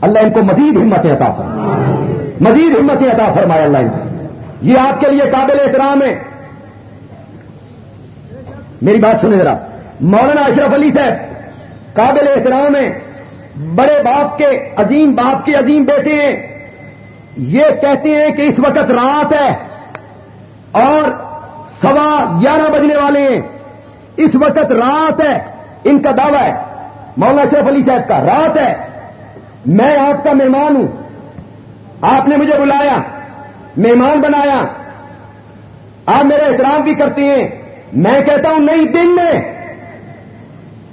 اللہ ان کو مزید ہمت عطا فرمائے۔ مزید ہمت عطا فرمائے اللہ ان کو۔ یہ آپ کے لیے قابل احترام ہے۔ میری بات سنیں ذرا۔ مولانا اشرف علی صاحب، قابل احترام ہے۔ بڑے باپ کے عظیم باپ کے عظیم بیٹے ہیں۔ یہ کہتے ہیں کہ اس وقت رات ہے اور سوا گیارہ بجنے والے ہیں۔ اس وقت رات ہے، ان کا دعویٰ ہے، مولانا شیف علی صاحب کا رات ہے۔ میں آپ کا مہمان ہوں۔ آپ نے مجھے بلایا، مہمان بنایا۔ آپ میرا احترام بھی کرتے ہیں۔ میں کہتا ہوں، نہیں، دن میں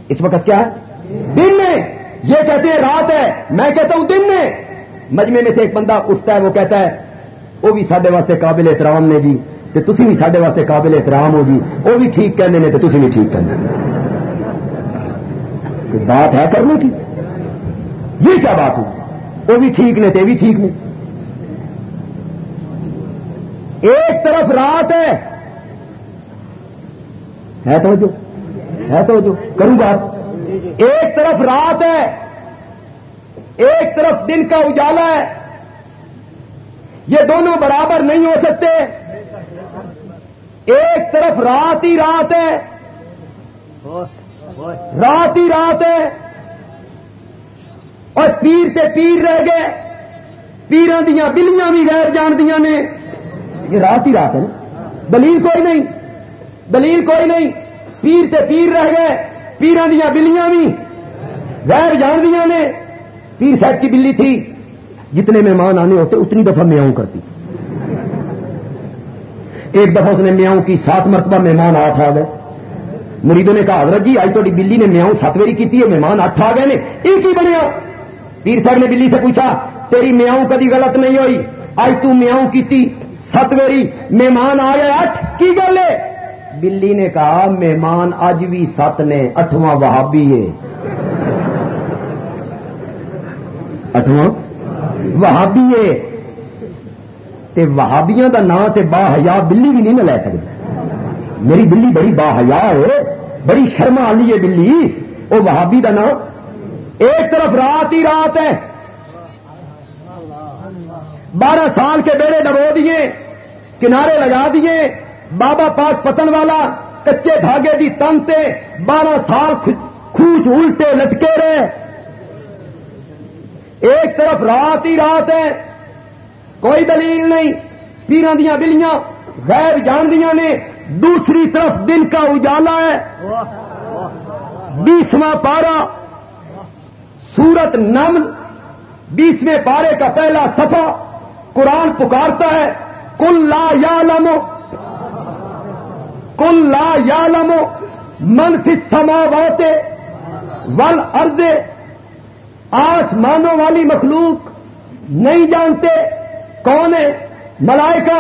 اس وقت کیا ہے؟ دن میں یہ کہتے ہیں رات ہے، میں کہتا ہوں دن میں مجمے میں سے ایک بندہ اٹھتا ہے، وہ کہتا ہے، وہ بھی سارے واسطے قابل احترام نے جی تو تھی بھی سارے واسطے قابل احترام ہو جی۔ وہ بھی ٹھیک کہنے نے تو تھی بھی ٹھیک کہنے بات ہے کرنے کی۔ یہ کیا بات ہو وہ بھی ٹھیک نے تو بھی ٹھیک نہیں ایک طرف رات ہے۔ ہے تو جو ہے تو جو کروں بات۔ ایک طرف رات ہے، ایک طرف دن کا اجالا ہے۔ یہ دونوں برابر نہیں ہو سکتے۔ ایک طرف رات ہی رات ہے۔ رات ہی رات ہے۔ اور پیر تے پیر رہ گئے۔ پیران دیا بلیاں بھی غیر جان دیا نے۔ یہ رات ہی رات ہے دلیل کوئی نہیں۔ دلیل کوئی نہیں۔ پیر تے پیر رہ گئے۔ پیران دیا بلیاں بھی غیر جان دیا نے۔ پیر صاحب کی بلی تھی۔ جتنے مہمان آنے ہوتے، اتنی دفعہ میاؤں کرتی۔ ایک دفعہ اس نے میاؤں کی سات مرتبہ مہمان آٹھ آ گئے۔ مریدوں نے کہا، حضرت جی آج تھوڑی بلی نے میاؤں سات ویری کی ہے، مہمان اٹھ آ گئے نے۔ ایک ہی بنیا؟ پیر صاحب نے بلی سے پوچھا، تیری میاؤں کدی غلط نہیں ہوئی؟ آج تو میاؤں کی سات ویری مہمان آ گئے اٹھ کی گل ہے؟ بلی نے کہا، مہمان اج بھی سات نے، اٹھواں وہابی ہے۔ اٹھواں؟ وہابی ہے۔ تے وہابیاں دا نام تے با حیا بلی بھی نہیں نہ لے سکتی میری بلی بڑی با حیا ہے، بڑی شرما والی ہے بلی۔ وہ وہابی دا نام ایک طرف رات ہی رات ہے۔ بارہ سال کے بیڑے ڈبو دیے، کنارے لگا دیے۔ بابا پاک پتن والا کچے دھاگے دی تن تے بارہ سال خوچ الٹے لٹکے رہے۔ ایک طرف رات ہی رات ہے، کوئی دلیل نہیں، پیران دیا بلیاں غیر جان دیا نے، دوسری طرف دن کا اجالا ہے۔ بیسواں پارا سورت نمل، بیسویں پارے کا پہلا سفا قرآن پکارتا ہے۔ کل لا یا لمو کل لا یا لمو منفی سما واتے ول ارضے آسمانوں والی مخلوق نہیں جانتے کون ہے ملائکہ،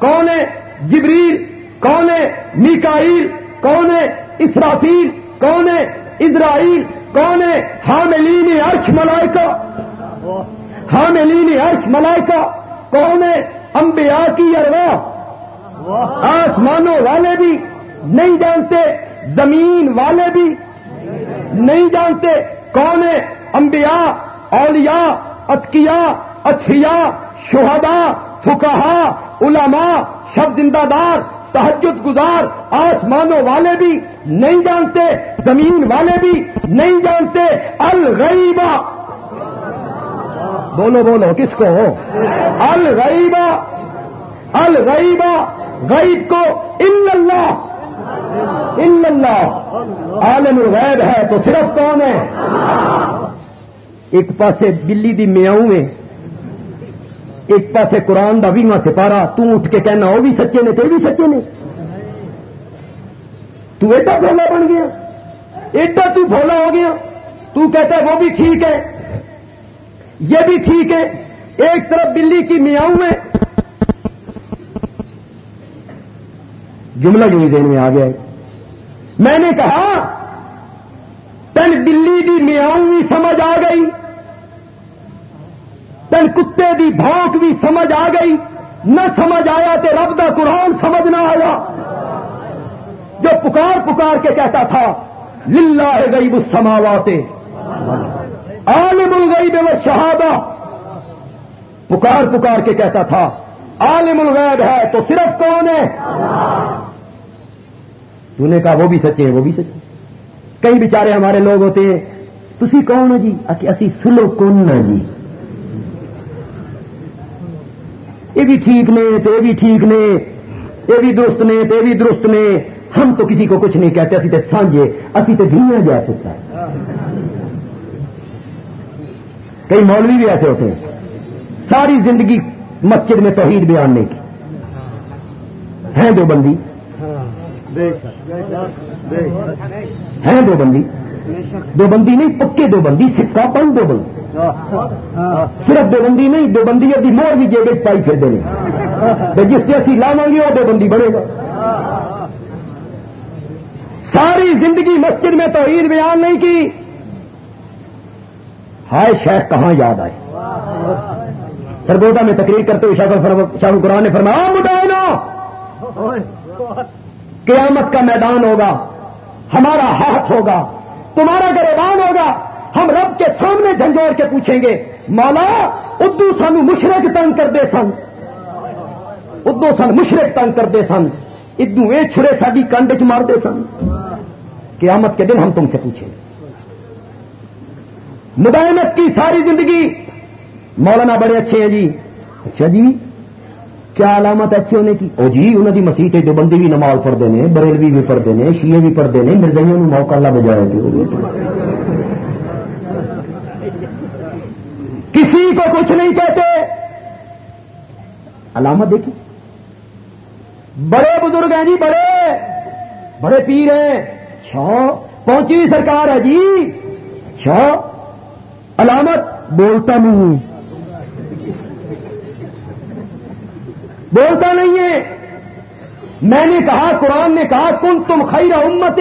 کون ہے جبریل، کون ہے میکائیل، کون ہے اسرافیل، کون ہے اسرائیل، کون ہے حاملین عرش ملائکہ۔ حاملین عرش ملائکہ، کون ہے انبیاء کی ارواح۔ آسمانوں والے بھی نہیں جانتے، زمین والے بھی نہیں جانتے کون ہے انبیاء، اولیاء اتکیاء اچھیا شہدا فکہا علماء شب زندہ دار تحجد گزار، آسمانوں والے بھی نہیں جانتے، زمین والے بھی نہیں جانتے الغیبا بولو بولو، کس کو؟ ہو الغیبا الغیبا غیب کو ان اللہ ان اللہ عالم الغیب ہے تو صرف کون ہے؟ ایک پاسے بلی دی میاؤں میں ایک پاسے قرآن دا ویواں سپارا اٹھ کے کہنا وہ بھی سچے نے تو بھی سچے نے۔ تو ایڈا بھولا بن گیا، ایڈا تو بھولا ہو گیا، تو کہتا ہے وہ بھی ٹھیک ہے، یہ بھی ٹھیک ہے۔ ایک طرف بلی کی میاؤں میں جملہ جو ذہن میں آ گیا ہے۔ میں نے کہا تن بلی کی میاؤں بھی سمجھ آ گئی۔ تن کتے دی بھونک بھی سمجھ آ گئی۔ نہ سمجھ آیا تو رب دا قرآن سمجھ نہ آیا۔ جو پکار پکار کے کہتا تھا، للہ ہے گئی وہ سماواتے عالم الغیب و شہادہ۔ پکار پکار کے کہتا تھا، عالم الغیب ہے تو صرف کون ہے؟ تو نے کہا، وہ بھی سچے ہیں، وہ بھی سچے کئی بیچارے ہمارے لوگ ہوتے ہیں تھی کون ہو جی؟ اسی سلو کون جی؟ یہ بھی ٹھیک نے، تو یہ بھی ٹھیک نے، یہ بھی درست نے، تو یہ بھی درست نے۔ ہم تو کسی کو کچھ نہیں کہتے، اسی تو سانجے، اسی تو دنیا جا سکتا ہے۔ کئی مولوی بھی ایسے ہوتے ہیں۔ ساری زندگی مسجد میں توحید بیاننے کی۔ ہیں دو بندی۔ ہیں دو بندی؟ دو بندی نہیں، پکے دو بندی سکا پن دو بندی۔ صرف دو بندی نہیں، دو بندی ابھی مور بھی جیب پائی پھر دیں جس سے اسی لاوا گے، وہ دو بندی بڑھے گا۔ ساری زندگی مسجد میں تو عید بیان نہیں کی۔ ہائے شیخ، کہاں یاد آئے؟ سرگودا میں تقریر کرتے ہوئے شاہ قرآن نے فرمایا مدائنا قیامت کا میدان ہوگا، ہمارا ہاتھ ہوگا، تمہارا گریبان ہوگا، ہم رب کے سامنے جھنجھوڑ کے پوچھیں گے، مولا ادو سانو مشرق تنگ کر دے سن۔ ادو سن مشرق تنگ کرتے سن۔ ادو یہ چھڑے ساری کنڈ چ مارتے سن۔ قیامت کے دن ہم تم سے پوچھیں مدائمت کی ساری زندگی مولانا بڑے اچھے ہیں جی۔ اچھا جی۔ کیا علامت اچھے ہونے کی؟ او جی انہوں نے مسیح جو بندی بھی نماز پڑھتے ہیں بریلوی بھی پڑھتے ہیں شیے بھی پڑھتے ہیں مرزائیوں نے موقع اللہ بجایا تھے کسی کو کچھ نہیں کہتے۔ علامت دیکھی۔ بڑے بزرگ ہیں جی بڑے بڑے پیر ہیں۔ اچھا پہنچی سرکار ہے جی۔ اچھا علامت، بولتا نہیں۔ بولتا نہیں ہے۔ میں نے کہا، قرآن نے کہا کن تم خیر امت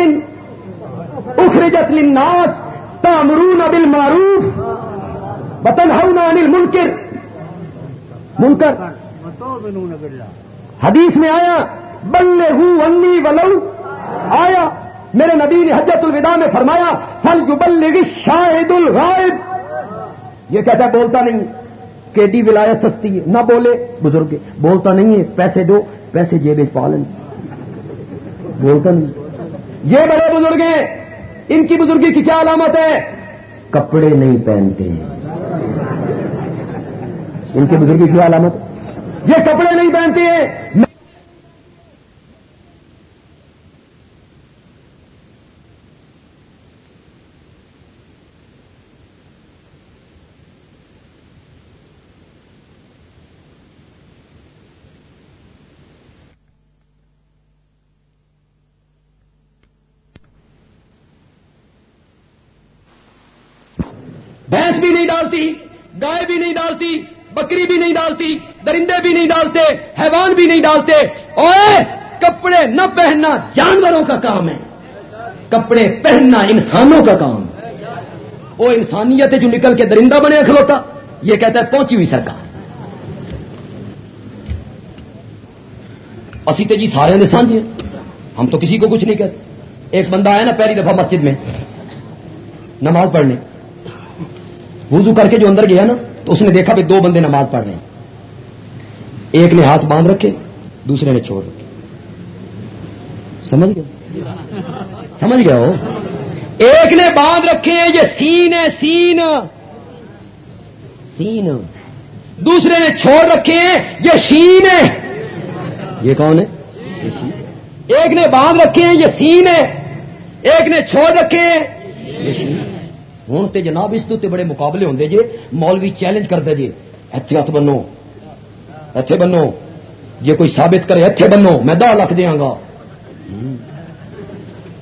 اخرجت للناس تامرون بالمعروف بتن انل منکر منکر۔ حدیث میں آیا بلے انی ولو۔ آیا، میرے نبی نے حجت الوداع میں فرمایا فل جو بلے شاہد الغائب۔ یہ کہتا بولتا نہیں۔ کیڈی ولایت سستی ہے؟ نہ بولے بزرگ بولتا نہیں ہے، پیسے دو، پیسے جیب پالن بولتا نہیں۔ یہ بڑے بزرگ ہیں ان کی بزرگی کی کیا علامت ہے؟ کپڑے نہیں پہنتے۔ ہیں ان کی بزرگی کی علامت یہ کپڑے نہیں پہنتے۔ ہیں بھینس بھی نہیں ڈالتی، گائے بھی نہیں ڈالتی، بکری بھی نہیں ڈالتی، درندے بھی نہیں ڈالتے، حیوان بھی نہیں ڈالتے۔ اور کپڑے نہ پہننا جانوروں کا کام ہے۔ کپڑے پہننا انسانوں کا کام وہ انسانیت ہے جو نکل کے درندہ بنے کھلوتا یہ کہتا ہے پہنچی ہوئی سرکار۔ اسی تو جی سارے نے سانجے۔ ہم تو کسی کو کچھ نہیں کہتے۔ ایک بندہ آیا نا پہلی دفعہ مسجد میں، نماز پڑھنے۔ وضو کر کے جو اندر گیا نا، تو اس نے دیکھا بھی دو بندے نماز پڑھ رہے ہیں۔ ایک نے ہاتھ باندھ رکھے، دوسرے نے چھوڑ رکھے۔ سمجھ گئے؟ سمجھ گیا ہو؟ ایک نے باندھ رکھے، یہ سین ہے سین۔ سین۔ دوسرے نے چھوڑ رکھے ہیں یہ شین ہے۔ یہ کون ہے؟ ایک نے باندھ رکھے ہیں یہ سین ہے۔ ایک نے چھوڑ رکھے ہیں یہ شین۔ ہوں تو جناب اس تو بڑے مقابلے ہوں جی مولوی چیلنج کرتے جی اتنے ہاتھ بنو۔ اتنے بنو۔ جی کوئی ثابت کرے اتنے بنو۔ میں دہ لکھ دیا گا۔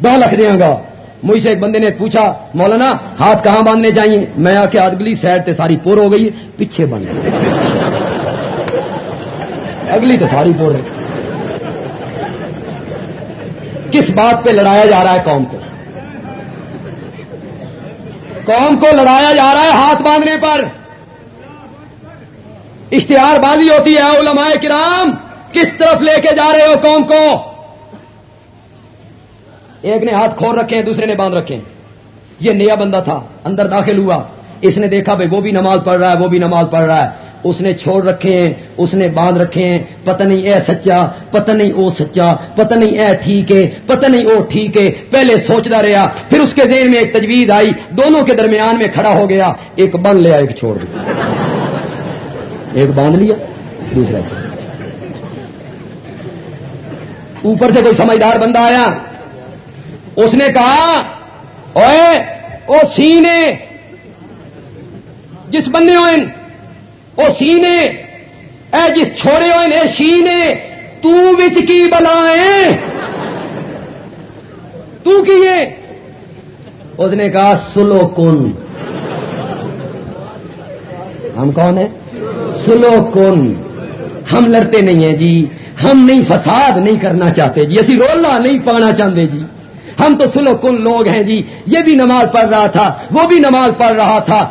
دہ لکھ دیا گا۔ مجھ سے ایک بندے نے پوچھا، مولانا، ہاتھ کہاں باندھنے چاہیے میں آ کے اگلی سائڈ تے ساری پور ہو گئی، پیچھے بن۔ اگلی تو ساری پور۔ ہے کس بات پہ لڑایا جا رہا ہے قوم کو؟ قوم کو لڑایا جا رہا ہے ہاتھ باندھنے پر۔ اشتہار بازی ہوتی ہے، علماء کرام، کس طرف لے کے جا رہے ہو قوم کو؟ ایک نے ہاتھ کھول رکھے ہیں دوسرے نے باندھ رکھے۔ ہیں یہ نیا بندہ تھا، اندر داخل ہوا۔ اس نے دیکھا، بھائی وہ بھی نماز پڑھ رہا ہے، وہ بھی نماز پڑھ رہا ہے۔ اس نے چھوڑ رکھے ہیں، اس نے باندھ رکھے ہیں۔ پتہ نہیں اے سچا، پتہ نہیں او سچا، پتہ نہیں اے ٹھیک ہے، پتہ نہیں او ٹھیک ہے۔ پہلے سوچتا رہا، پھر اس کے ذہن میں ایک تجویز آئی۔ دونوں کے درمیان میں کھڑا ہو گیا۔ ایک بند لیا، ایک چھوڑ دیا۔ ایک باندھ لیا، دوسرا اوپر سے کوئی سمجھدار بندہ آیا۔ اس نے کہا اوے او سینے، جس بندے ہوئے وہ سینے، اے جس چھوڑے ہوئے نے شینے تو وچ کی بلائیں تو کیے اس نے کہا سلو کن ہم کون ہیں؟ سلو کن ہم لڑتے نہیں ہیں جی۔ ہم نہیں فساد نہیں کرنا چاہتے جی۔ اسی رولا نہیں پانا چاہتے جی۔ ہم تو سلو کن لوگ ہیں جی۔ یہ بھی نماز پڑھ رہا تھا، وہ بھی نماز پڑھ رہا تھا۔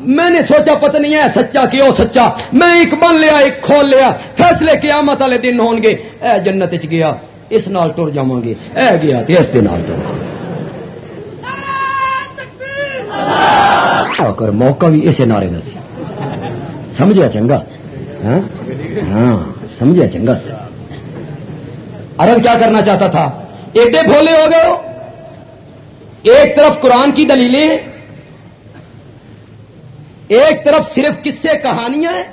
میں نے سوچا پتہ نہیں ہے سچا کہ وہ سچا۔ میں ایک بن لیا ایک کھول لیا۔ فیصلے قیامت والے دن ہون گے۔ اے جنت چ گیا اس نال ٹر جا گے۔ اے گیا اس دن کر موقع بھی اسے نعرے کا سی۔ سمجھا چنگا؟ ہاں, ہاں، سمجھا چنگا سے ارب کیا کرنا چاہتا تھا؟ ایڈے بھولے ہو گئے ہو؟ ایک طرف قرآن کی دلیلیں ایک طرف صرف کس سے کہانیاں ہیں،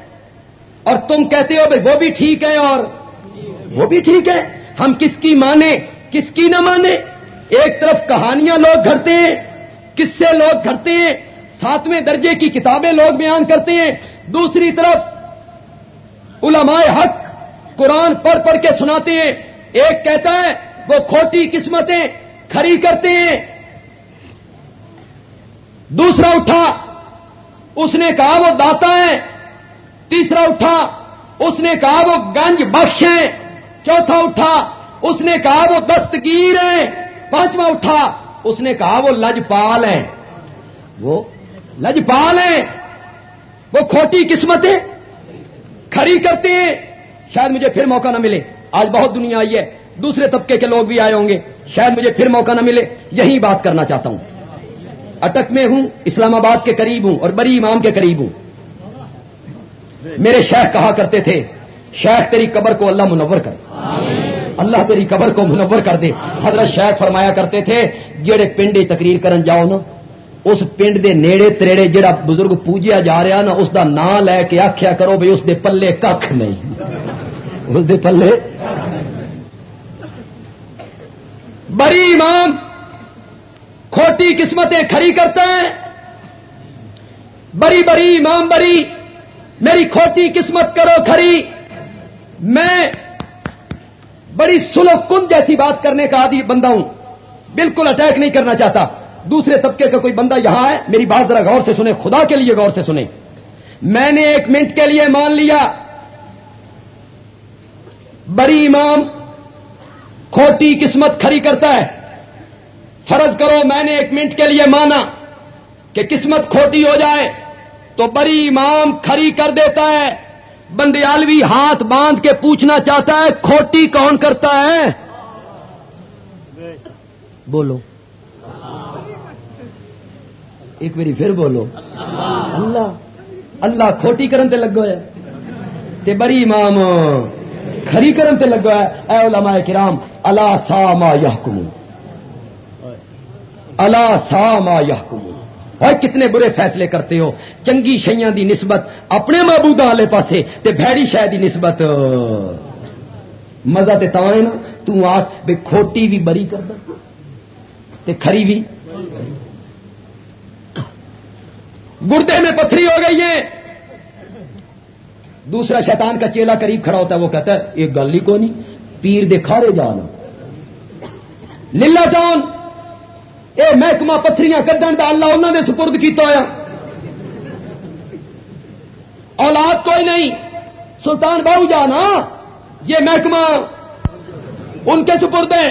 اور تم کہتے ہو بھائی وہ بھی ٹھیک ہے اور وہ بھی ٹھیک ہے۔ ہم کس کی مانے کس کی نہ مانے ایک طرف کہانیاں لوگ گھڑتے ہیں کس سے لوگ گھڑتے ہیں، ساتویں درجے کی کتابیں لوگ بیان کرتے ہیں۔ دوسری طرف علماء حق قرآن پڑھ پڑھ کے سناتے ہیں۔ ایک کہتا ہے وہ کھوٹی قسمتیں کھری کرتے ہیں۔ دوسرا اٹھا اس نے کہا وہ داتا ہے، تیسرا اٹھا، اس نے کہا وہ گنج بخش ہیں، چوتھا اٹھا، اس نے کہا وہ دستگیر ہیں، پانچواں اٹھا، اس نے کہا وہ لجپال ہیں۔ وہ لجپال ہیں۔ وہ کھوٹی قسمتیں کھڑی کرتے ہیں۔ شاید مجھے پھر موقع نہ ملے۔ آج بہت دنیا آئی ہے۔ دوسرے طبقے کے لوگ بھی آئے ہوں گے۔ شاید مجھے پھر موقع نہ ملے۔ یہی بات کرنا چاہتا ہوں۔ اٹک میں ہوں، اسلام آباد کے قریب ہوں اور بڑی امام کے قریب ہوں۔ میرے شیخ کہا کرتے تھے، شیخ تیری قبر کو اللہ منور کر۔ اللہ تیری قبر کو منور کر دے۔ حضرت شیخ فرمایا کرتے تھے جڑے پنڈ تقریر کرن جاؤ نا، اس پنڈ دے نیڑے تریڑے جڑا بزرگ پوجیا جا رہا نا، اس دا نام لے کے آخیا کرو بھائی اس دے پلے کھ نہیں۔ اس دے پلے۔ بڑی امام! کھوٹی قسمتیں کھڑی کرتے ہیں۔ بڑی بڑی امام بڑی میری کھوٹی قسمت کرو کھڑی۔ میں بڑی سلو کن جیسی بات کرنے کا عادی بندہ ہوں۔ بالکل اٹیک نہیں کرنا چاہتا۔ دوسرے طبقے کا کوئی بندہ یہاں ہے، میری بات ذرا غور سے سنے خدا کے لیے غور سے سنے میں نے ایک منٹ کے لیے مان لیا۔ بڑی امام کھوٹی قسمت کھڑی کرتا ہے۔ فرض کرو میں نے ایک منٹ کے لیے مانا کہ قسمت کھوٹی ہو جائے تو بڑی امام کھڑی کر دیتا ہے۔ بندیالوی ہاتھ باندھ کے پوچھنا چاہتا ہے، کھوٹی کون کرتا ہے؟ بولو۔ ایک میری پھر بولو۔ اللہ اللہ کھوٹی کرن تے لگو ہے۔ تے بڑی امام کھری کرن تے لگو ہے۔ اے علماء کرام اللہ سا ما یحکم اللہ سا ما اور کتنے برے فیصلے کرتے ہو۔ چنگی شیاں دی نسبت اپنے معبود والے پاسے تے بھڑی شہ دی نسبت۔ مزہ تے تاں نا، تو آخ بے کھوٹی بھی بری کر تے کھری بھی گردے میں پتھری ہو گئی ہے دوسرا شیطان کا چیلا قریب کھڑا ہوتا ہے، وہ کہتا ہے ایک گل ہی کو نہیں، پیر دے کھارے جانا للا جان اے محکمہ پتھریاں کڈن دا اللہ انہوں نے سپرد کیتا ہوا اولاد کوئی نہیں، سلطان باؤ جانا یہ محکمہ ان کے سپرد ہے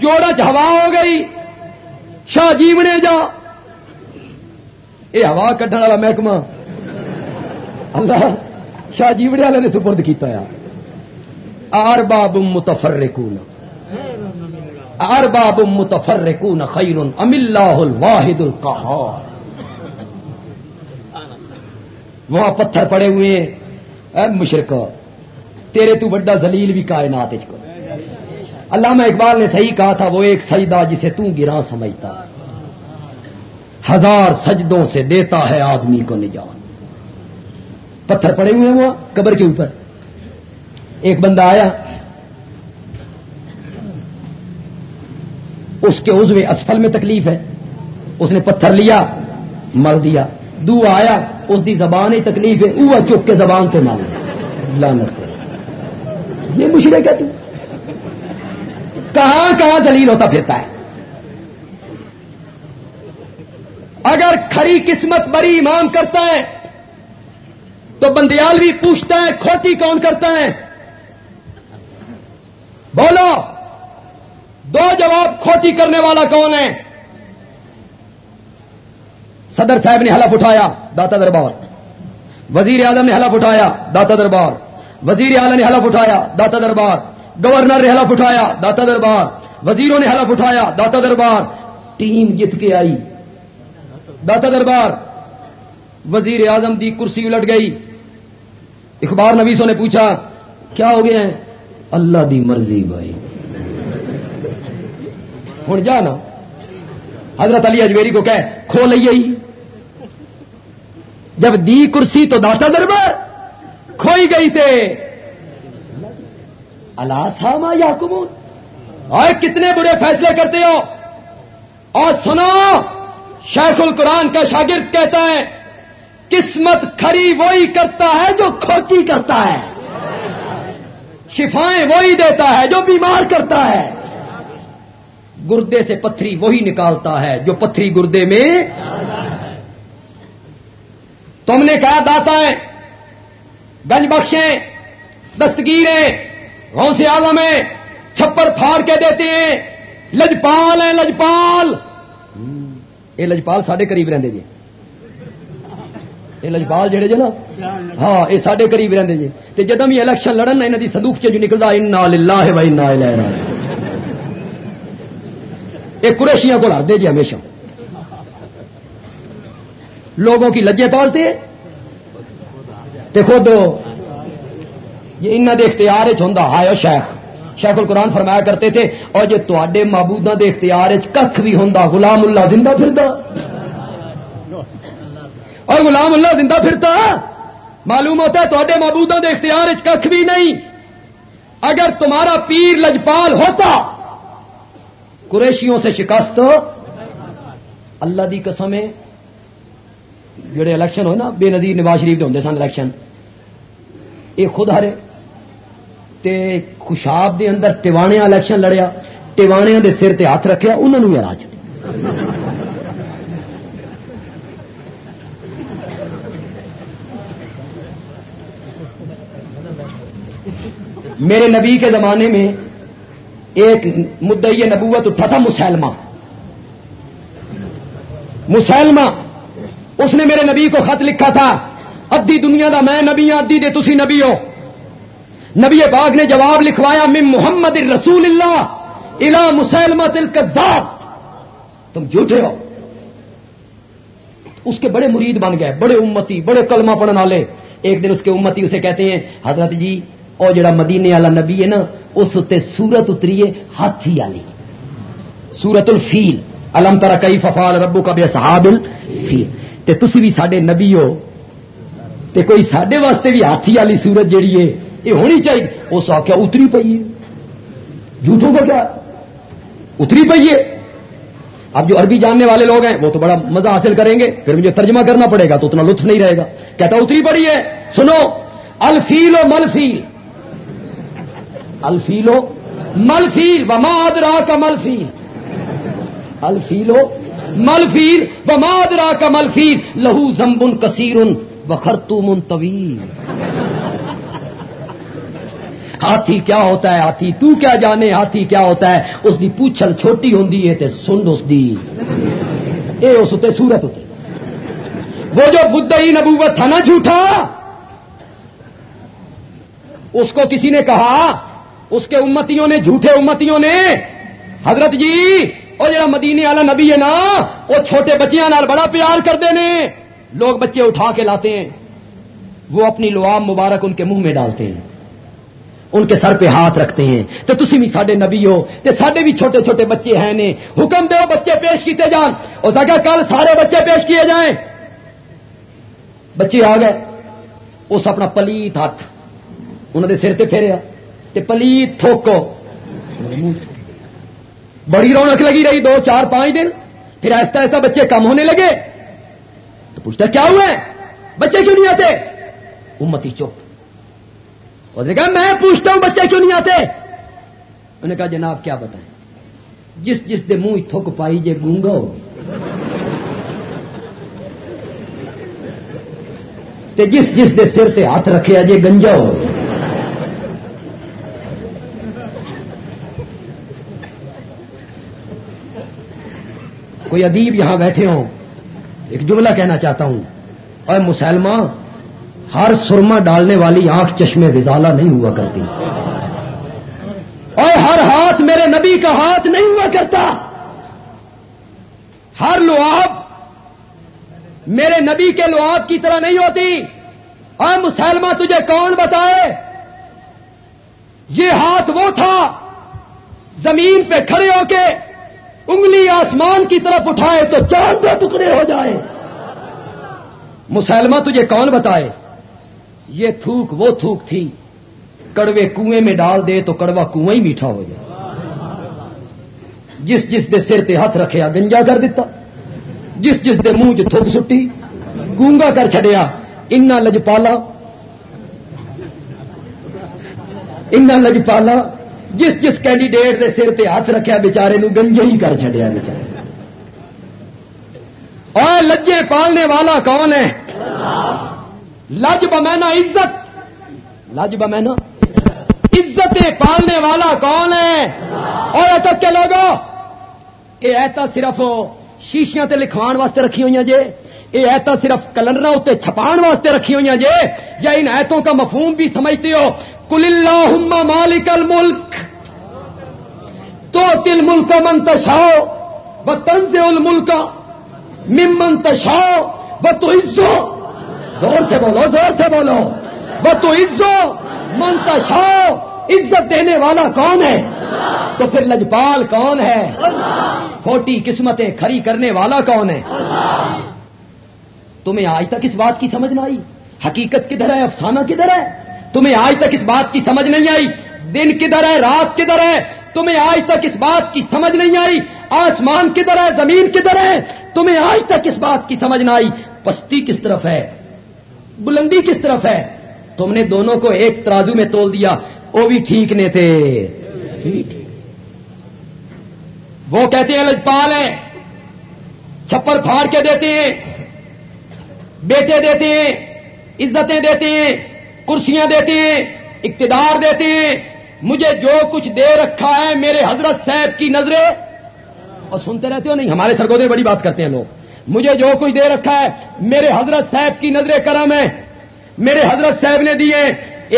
جوڑا ہوا ہو گئی، شاہ جیونے جا۔ یہ ہوا کھن والا محکمہ۔ اللہ، شاہ جیوڑے والے نے سپرد کیتا ہے آر باب متفر رکون آر متفر خیر ام اللہ الواحد القہار. وہاں پتھر پڑے ہوئے ہیں. مشرق، تیرے تو بڑا زلیل بھی کائنات کو علامہ اقبال نے صحیح کہا تھا، وہ ایک سجدہ جسے تو گرا سمجھتا ہزار سجدوں سے دیتا ہے آدمی کو نجات۔ پتھر پڑے ہوئے ہیں وہ قبر کے اوپر۔ ایک بندہ آیا اس کے عزو اسفل میں تکلیف ہے۔ اس نے پتھر لیا، مر دیا۔ دو آیا، اس دی زبان ہی تکلیف ہے۔ وہ چک کے زبان سے مار لانت یہ مشرے کیا تو؟ کہاں کہاں دلیل ہوتا پھرتا ہے؟ اگر کھری قسمت بڑی امام کرتا ہے، تو بندیال بھی پوچھتا ہے کھوٹی کون کرتا ہے؟ بولو۔ دو جواب کھوٹی کرنے والا کون ہے؟ صدر صاحب نے حلف اٹھایا، داتا دربار۔ وزیر اعظم نے حلف اٹھایا، داتا دربار۔ وزیر اعلی نے حلف اٹھایا، داتا دربار۔ گورنر نے حلف اٹھایا، داتا دربار۔ وزیروں نے حلف اٹھایا، داتا دربار۔ ٹیم جت کے آئی۔ داتا دربار۔ وزیر اعظم دی کرسی الٹ گئی۔ اخبار نویسوں نے پوچھا، کیا ہو گیا ہے اللہ دی مرضی بھائی۔ ہوں جا نا۔ حضرت علی اجمیری کو کہ کھو لئی جب دی کرسی تو داشتا دربار، کھوئی گئی تھے اللہ ساما یا کمون اور کتنے برے فیصلے کرتے ہو۔ اور سنو، شیخ القرآن کا شاگرد کہتا ہے، قسمت کھری وہی کرتا ہے جو کھوٹی کرتا ہے۔ شفائیں وہی دیتا ہے جو بیمار کرتا ہے۔ گردے سے پتھری وہی نکالتا ہے جو پتھری گردے میں تم نے کہا داتا ہے گنج بخشیں، دستگیریں، غوث اعظم ہیں، چھپر پھاڑ کے دیتے ہیں، لجپال ہیں، لجپال۔ یہ لجپال سڈے قریب رہتے جی۔ یہ لجپال جہے جی نا۔ ہاں یہ سڈے قریب رہتے جی۔ تو جدو بھی الیکشن لڑن یہاں کی سندوک چ نکلتا لا ہے بھائی نا یہ قریشیاں کو ہرتے جی ہمیشہ۔ لوگوں کی لجے پالتے خود یہ انہوں کے اختیار ہوں ہایا شیخ۔ شیخ القرآن فرمایا کرتے تھے اور جی تے محبوبہ کے اختیار کھ بھی ہوں غلام اللہ زندہ پھرتا اور غلام اللہ زندہ پھرتا۔ معلوم ہوتا ہے تے محبوبہ کے اختیار کھ بھی نہیں۔ اگر تمہارا پیر لجپال ہوتا قریشیوں سے شکست اللہ دی قسم ہے، جڑے الیکشن ہوئے نا، بے نظیر نواز شریف کے ہوں سن الیکشن۔ یہ خود ہرے تے خوشاب دے اندر ٹوانے الیکشن لڑیا ٹوانے دے سر تے ہاتھ رکھیا انہوں نے ہرا چ۔ میرے نبی کے زمانے میں ایک مدعی نبوت اٹھا تھا مسلمہ۔ مسلمہ، اس نے میرے نبی کو خط لکھا تھا۔ ادی دنیا دا میں نبی ہوں ادی دے تسی نبی ہو۔ نبی باغ نے جواب لکھوایا، من محمد رسول اللہ الا مسلمہ دل تم جھوٹے ہو۔ اس کے بڑے مرید بن گئے، بڑے امتی، بڑے کلمہ پڑھنے والے۔ ایک دن اس کے امتی اسے کہتے ہیں، حضرت جی اور جڑا مدینے والا نبی ہے نا، اس اتنے سورت اتری ہے ہاتھی والی۔ سورت الفیل۔ الم ترا کئی ففال ربو کا بے صحاب الفیل۔ تے تسی بھی سڈے نبی ہو، تے کوئی سڈے واسطے بھی ہاتھی والی سورت جیڑی ہے یہ ہونی چاہیے۔ اس آخیا اتری پی ہے۔ جھوٹوں کا کیا؟ اتری پی ہے۔ اب جو عربی جاننے والے لوگ ہیں، وہ تو بڑا مزہ حاصل کریں گے، پھر مجھے ترجمہ کرنا پڑے گا، تو اتنا لطف نہیں رہے گا۔ کہتا اتری پڑی ہے۔ سنو، الفیل و ملفیل۔ الفیل و ملفیل و مادرا کا ملفیل. الفیل و ملفیل و مادرا کا ملفیل. لہو زمبن کثیر وخرتوم طویل. ہاتھی کیا ہوتا ہے؟ ہاتھی تو کیا جانے؟ ہاتھی کیا ہوتا ہے؟ اس دی پوچھل چھوٹی ہوں تے سنڈ اس دی. اے اس تے سورت ہوتے وہ جو بدئی نبوت تھا نا جھوٹا، اس کو کسی نے کہا اس کے امتیوں نے، جھوٹے امتیوں نے، حضرت جی وہ جڑا مدینے والا نبی ہے نا، وہ چھوٹے بچیاں نال بڑا پیار کرتے ہیں۔ لوگ بچے اٹھا کے لاتے ہیں۔ وہ اپنی لوام مبارک ان کے منہ میں ڈالتے ہیں۔ ان کے سر پہ ہاتھ رکھتے ہیں۔ تو تھی بھی سڈے نبی ہو تو سڈے بھی چھوٹے چھوٹے بچے ہیں نے۔ حکم دو بچے پیش کیتے جان۔ اس کا کل سارے بچے پیش کیے جائیں، بچے آ گئے۔ اس اپنا پلیت ہاتھ انہوں نے سر پھیریا پلیت تھوکو۔ بڑی رونق لگی رہی دو، چار، پانچ دن۔ پھر ایسا ایسا بچے کم ہونے لگے۔ تو پوچھتا کیا ہوا ہے؟ بچے کیوں نہیں آتے؟ امتی چپ۔ اس نے کہا، میں پوچھتا ہوں، بچے کیوں نہیں آتے؟ انہوں نے کہا، جناب، کیا بتائیں؟ جس جس دے منہ تھک پائی جے گونگا ہو۔ تے جس جس دے سر تے ہاتھ رکھے جے گنجا ہو۔ کوئی ادیب یہاں بیٹھے ہوں، ایک جملہ کہنا چاہتا ہوں۔ اور مسلمان ہر سرما ڈالنے والی آنکھ چشمے غزالہ نہیں ہوا کرتی۔ اور ہر ہاتھ میرے نبی کا ہاتھ نہیں ہوا کرتا۔ ہر لواب میرے نبی کے لواب کی طرح نہیں ہوتی۔ اور مسلمہ، تجھے کون بتائے؟ یہ ہاتھ وہ تھا، زمین پہ کھڑے ہو کے انگلی آسمان کی طرف اٹھائے تو چاند دو ٹکڑے ہو جائے۔ مسلمہ تجھے کون بتائے؟ یہ تھوک وہ تھوک تھی۔ کڑوے کنویں میں ڈال دے تو کڑوا کنواں ہی میٹھا ہو جائے۔ جس جس دے سر تے ہاتھ رکھیا گنجا کر دیتا جس جس دے منہ چ تھوک سٹی، گونگا کر چڑیا ان لجپالا ان لجپالا جس جس کینڈیڈیٹ دے سر تے ہاتھ رکھیا بےچارے نو گنجے ہی کر چڑیا بےچارے اور لجے پالنے والا کون ہے؟ لج بمینا عزت۔ لج بمینا؟ عزتیں پالنے والا کون ہے؟ اور اتک کے لوگوں یہ ایتا صرف شیشیاں تے لکھوان واسطے رکھی ہوئی جے۔ یہ ایتا صرف کلنڈر اتنے چھپان واسطے رکھی ہوئی جے۔ یا ان ایتوں کا مفہوم بھی سمجھتے ہو۔ کل اللہ مالک الملک۔ تو تل ملک منتشاؤ و تنز الملک ممن تشاؤ و تو عزو زور سے بولو، زور سے بولو. وہ تو عزو منتشاؤ عزت دینے والا کون ہے؟ تو پھر لجپال کون ہے؟ کھوٹی قسمتیں کھری کرنے والا کون ہے؟ تمہیں آج تک اس بات کی سمجھ نہ آئی؟ حقیقت کدھر ہے؟ افسانہ کدھر ہے؟ تمہیں آج تک اس بات کی سمجھ نہیں آئی؟ دن کدھر ہے؟ رات کدھر ہے؟ تمہیں آج تک اس بات کی سمجھ نہیں آئی۔ آسمان کدھر ہے؟ زمین کدھر ہے؟ تمہیں آج تک اس بات کی سمجھ نہ آئی۔ پستی کس طرف ہے؟ بلندی کس طرف ہے؟ تم نے دونوں کو ایک ترازو میں تول دیا۔ وہ بھی ٹھیک نے تھے۔ وہ کہتے ہیں، لجپال ہیں۔ چھپر پھاڑ کے دیتے ہیں۔ بیٹے دیتے ہیں۔ عزتیں دیتے ہیں۔ کرسیاں دیتے ہیں۔ اقتدار دیتے ہیں۔ مجھے جو کچھ دے رکھا ہے میرے حضرت صاحب کی نظریں، اور سنتے رہتے ہو نہیں، ہمارے سرگودے بڑی بات کرتے ہیں لوگ۔ مجھے جو کچھ دے رکھا ہے میرے حضرت صاحب کی نظریں کرم ہے میرے حضرت صاحب نے دیے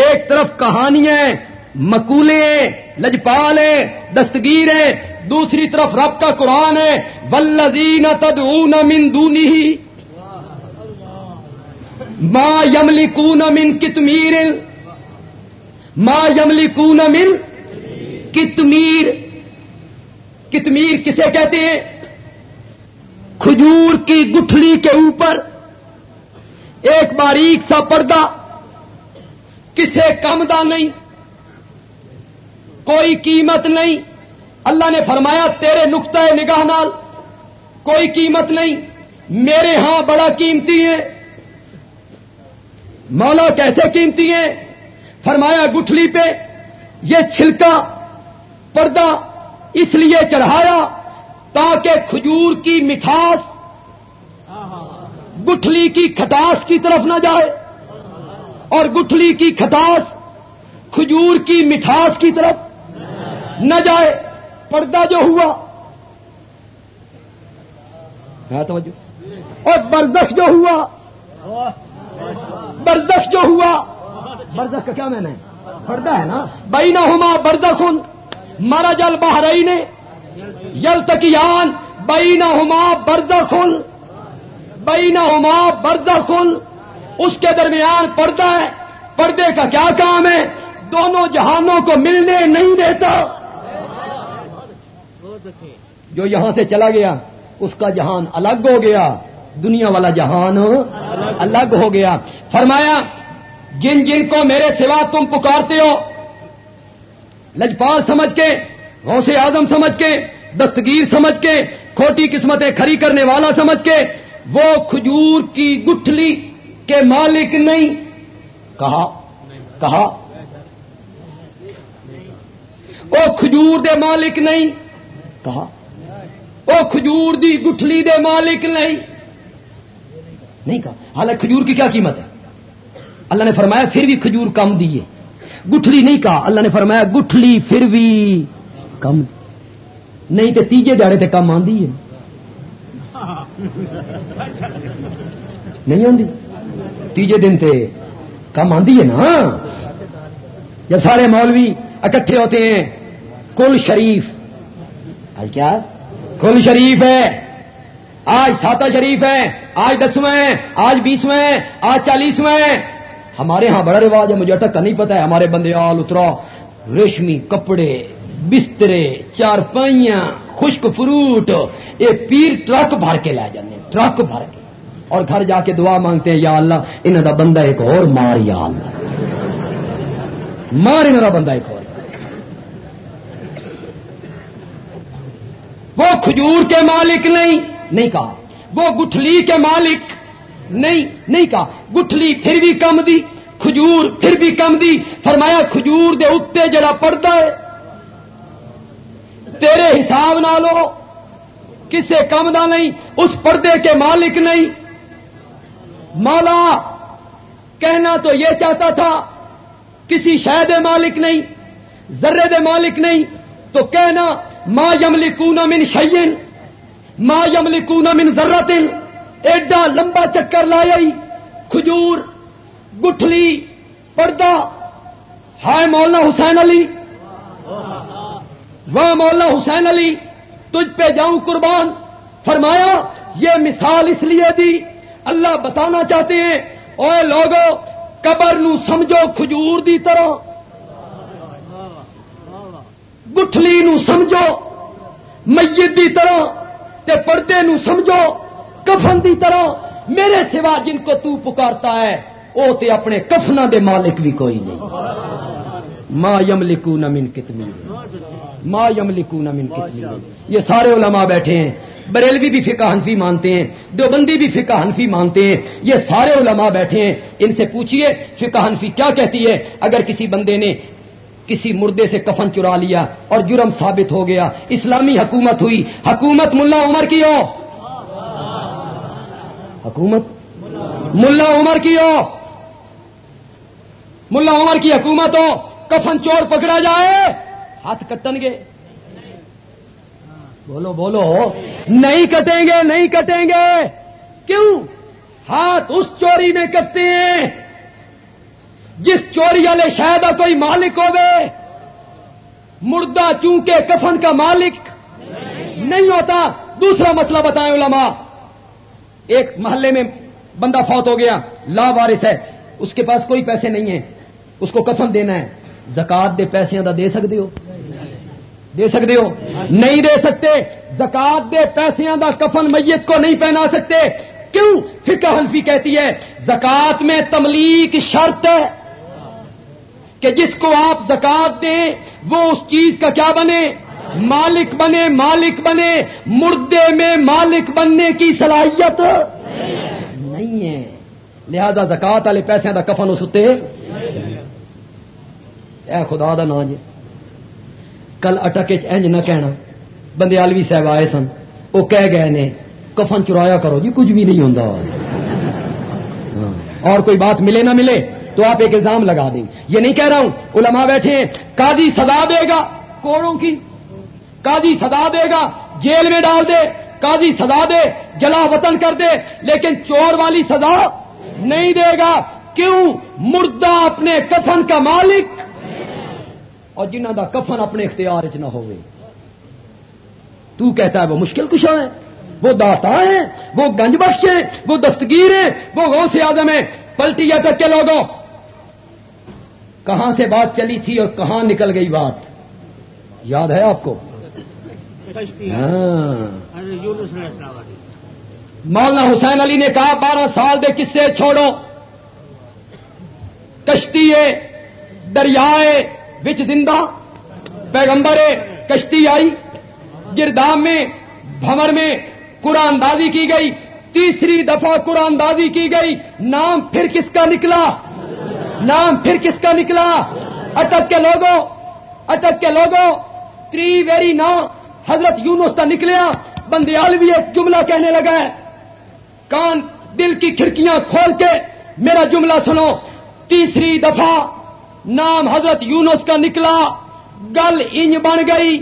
ایک طرف کہانیاں مکولے لجپال ہیں، دستگیر ہیں، دوسری طرف رب کا قرآن ہے۔ ولزین تدعون من دونی ہی ماں یملی من کتمیر ماں یملی کون من کتمیر. کتمیر کسے کہتے ہیں؟ کھجور کی گٹھلی کے اوپر. ایک باریک سا پردہ. کسے کم دا نہیں. کوئی قیمت نہیں. اللہ نے فرمایا، تیرے نقطۂ نگاہ نال کوئی قیمت نہیں. میرے ہاں بڑا قیمتی ہے. مولا کیسے قیمتی ہے فرمایا گٹھلی پہ یہ چھلکا پردہ اس لیے چڑھایا تاکہ کھجور کی مٹھاس گٹھلی کی کھٹاس کی طرف نہ جائے اور گٹھلی کی کھٹاس کھجور کی مٹھاس کی طرف نہ جائے۔ پردہ جو ہوا۔ ہاں، توجہ۔ اور بردخ جو ہوا۔ بردخ جو ہوا۔ بردخ کا کیا میں نے پردہ ہے نا؟ بئی نہ ہوما بردخ مارا جل بہرئی نے یل تکیان بئی نہ ہوما بردخ بینا ہما بردا خل اس کے درمیان پردہ ہے۔ پردے کا کیا کام ہے؟ دونوں جہانوں کو ملنے نہیں دیتا۔ جو یہاں سے چلا گیا، اس کا جہان الگ ہو گیا۔ دنیا والا جہان الگ ہو گیا۔ فرمایا جن جن کو میرے سوا تم پکارتے ہو، لجپال سمجھ کے، غوث اعظم سمجھ کے، دستگیر سمجھ کے، کھوٹی قسمتیں کھری کرنے والا سمجھ کے، وہ کھجور کی گٹھلی کے مالک نہیں۔ کہا کہا، وہ کھجور دے مالک نہیں۔ کہا، وہ کھجور دی گٹھلی دے مالک نہیں۔ نہیں کہا۔ حالانکہ کھجور کی کیا قیمت ہے؟ اللہ نے فرمایا، پھر بھی کھجور کم دیے۔ گٹھلی نہیں کہا، اللہ نے فرمایا، گٹھلی پھر بھی کم نہیں تو تیجے دہڑے تے کم آدھی ہے۔ نہیں آتی تیجے دن تے کم آدھی ہے نا۔ جب سارے مولوی اکٹھے ہوتے ہیں، کل شریف۔ آج کیا؟ کل شریف ہے۔ آج ساتا شریف ہے۔ آج دسویں آج بیسویں آج چالیسویں ہمارے ہاں بڑا رواج ہے، مجھے اٹک کا نہیں پتا ہے، ہمارے بندے آل اترا، ریشمی کپڑے، بسترے چارپائیاں خشک فروٹ یہ پیر ٹرک بھر کے لے جانے، ٹرک بھر کے۔ اور گھر جا کے دعا مانگتے ہیں، یا اللہ انہوں دا بندہ ایک اور مار، یا اللہ۔ مار انہوں دا بندہ ایک اور۔ وہ کھجور کے مالک نہیں نہیں کہا۔ وہ گٹھلی کے مالک۔ نہیں نہیں کہا۔ گٹھلی پھر بھی کم دی، کھجور پھر بھی کم دی۔ فرمایا، کھجور دے اتنے جڑا پڑتا ہے، تیرے حساب نہ لو کسے کم دا نہیں، اس پردے کے مالک نہیں۔ مولا، کہنا تو یہ چاہتا تھا، کسی شہد مالک نہیں، ذرے دے مالک نہیں۔ تو کہنا، ما یملکون من شیئن، ما یملکون من ذرتن۔ ایڈا لمبا چکر لایا کھجور، گٹھلی، پردہ۔ ہائے مولانا حسین علی۔ وہ مولانا حسین علی، تجھ پہ جاؤں قربان۔ فرمایا، یہ مثال اس لیے دی، اللہ بتانا چاہتے ہیں اور لوگوں قبر نو سمجھو کھجور دی طرح۔ گٹھلی نو سمجھو، میت دی طرح، تے پردے نو سمجھو۔ کفن دی طرح، میرے سوا جن کو تو پکارتا ہے وہ تے اپنے کفنا دے مالک بھی کوئی نہیں۔ ما یم لکو نمین کتنی ما یم لکو نمین کتنی یہ سارے علماء بیٹھے ہیں۔ بریلوی بھی فقہ حنفی مانتے ہیں۔ دیوبندی بھی فقہ حنفی مانتے ہیں۔ یہ سارے علماء بیٹھے ہیں۔ ان سے پوچھئے، فقہ حنفی کیا کہتی ہے؟ اگر کسی بندے نے کسی مردے سے کفن چرا لیا اور جرم ثابت ہو گیا، اسلامی حکومت ہوئی، حکومت ملا عمر کی ہو۔ حکومت؟ ملا عمر کی ہو۔ ملا عمر کی حکومت ہو۔ کفن چور پکڑا جائے۔ ہاتھ کٹن گے۔ بولو بولو۔ نہیں کٹیں گے، نہیں کٹیں گے۔ کیوں؟ ہاتھ اس چوری میں کٹتے ہیں۔ جس چوری والے شاید کوئی مالک ہوگے۔ مردہ چونکہ کفن کا مالک نہیں ہوتا۔ دوسرا مسئلہ بتائیں علماء۔ ایک محلے میں بندہ فوت ہو گیا، لا وارث ہے، اس کے پاس کوئی پیسے نہیں ہیں، اس کو کفن دینا ہے۔ زکات دے پیسے ادا دے سکتے ہو؟ دے سکتے ہو؟ نہیں دے سکتے۔ زکات دے پیسے دا کفن میت کو نہیں پہنا سکتے۔ کیوں؟ فقہ حنفی کہتی ہے زکات میں تملیغ شرط ہے کہ جس کو آپ زکات دیں، وہ اس چیز کا کیا بنے؟ مالک بنے مالک بنے، مردے میں مالک بننے کی صلاحیت نہیں ہے۔ لہذا زکات والے پیسے کا کفن استے اے خدا دا نا جی۔ کل اٹک انج نہ کہنا۔ بندیالوی صاحب آئے سن۔ وہ کہہ گئے نے، کفن چرایا کرو جی کچھ بھی نہیں ہوتا ہاں۔ اور کوئی بات ملے نہ ملے تو آپ ایک الزام لگا دیں۔ یہ نہیں کہہ رہا ہوں، علماء بیٹھے ہیں، قاضی سزا دے گا۔ کوڑوں کی قاضی سزا دے گا، جیل میں ڈال دے، قاضی سزا دے، جلا وطن کر دے، لیکن چور والی سزا نہیں دے گا۔ کیوں؟ مردہ اپنے کفن کا مالک اور جنہ دا کفن اپنے اختیار چ نہ ہوئے۔ تو کہتا ہے، وہ مشکل کشا ہے، وہ داتا ہے، وہ گنج بخش ہے، وہ دستگیر ہے، وہ غوث آدم ہے۔ پلٹیا تک کے لوگوں، کہاں سے بات چلی تھی اور کہاں نکل گئی بات؟ یاد ہے آپ کو؟ مولانا حسین علی نے کہا بارہ سال دے سے چھوڑو۔ کشتی دریائے بچ زندہ۔ پیغمبر کشتی آئی۔ گردام میں بھمر میں قرآن دازی کی گئی۔ تیسری دفعہ قرآن دازی کی گئی۔ نام پھر کس کا نکلا؟ نام پھر کس کا نکلا؟ اٹک کے لوگوں اٹک کے لوگوں تری ویری نا حضرت یونس کا نکلیا بندیال بھی ایک جملہ کہنے لگا ہے، کان دل کی کھڑکیاں کھول کے میرا جملہ سنو۔ تیسری دفعہ نام حضرت یونس کا نکلا، گل انج بن گئی۔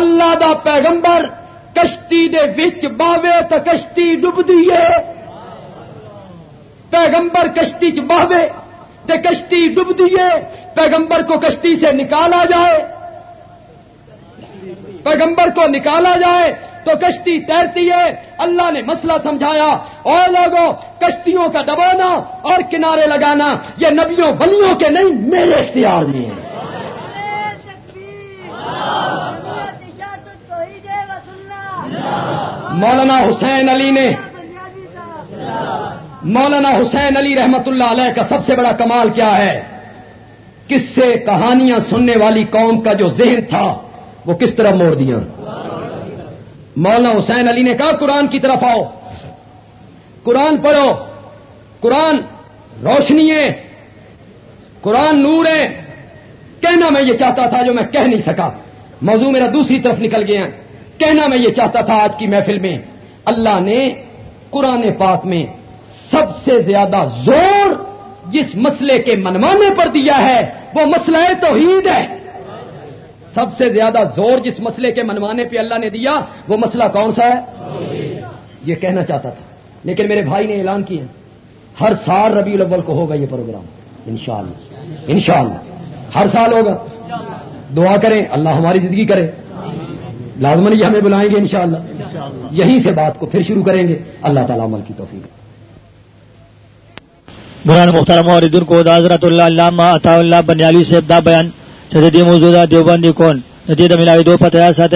اللہ دا پیغمبر کشتی دے وچ باوے تو کشتی ڈب دیے پیغمبر کشتی چ باوے تے کشتی ڈب دیے پیغمبر کو کشتی سے نکالا جائے۔ پیغمبر کو نکالا جائے تو کشتی تیرتی ہے۔ اللہ نے مسئلہ سمجھایا۔ اور لوگوں کشتیوں کا دبانا اور کنارے لگانا، یہ نبیوں بلیوں کے نہیں، میرے اختیار میں ہے۔ مولانا حسین علی نے، مولانا حسین علی رحمت اللہ علیہ کا سب سے بڑا کمال کیا ہے۔ کس سے کہانیاں سننے والی قوم کا جو ذہن تھا وہ کس طرح موڑ دیا؟ مولانا حسین علی نے کہا، قرآن کی طرف آؤ۔ قرآن پڑھو۔ قرآن روشنی ہے۔ قرآن نور ہے۔ کہنا میں یہ چاہتا تھا جو میں کہہ نہیں سکا۔ موضوع میرا دوسری طرف نکل گیا۔ کہنا میں یہ چاہتا تھا آج کی محفل میں، اللہ نے قرآن پاک میں سب سے زیادہ زور جس مسئلے کے منوانے پر دیا ہے، وہ مسئلہ توحید ہے۔ سب سے زیادہ زور جس مسئلے کے منوانے پہ اللہ نے دیا، وہ مسئلہ کون سا ہے؟ یہ کہنا چاہتا تھا۔ لیکن میرے بھائی نے اعلان کیا۔ ہر سال ربیع الاول کو ہوگا یہ پروگرام۔ انشاءاللہ۔ انشاءاللہ۔ ہر سال ہوگا۔ دعا کریں، اللہ ہماری زندگی کرے۔ لازمن یہ ہمیں بلائیں گے انشاءاللہ۔ یہیں سے بات کو پھر شروع کریں گے۔ اللہ تعالیٰ عمل کی توفیق۔ بران مختار موردن کو حضرت اللہ علامہ عطا اللہ بنیالی سے دا بیان۔ جدید موجودہ دیوبندی کون. جدید ملائی دو پتہ ساتھ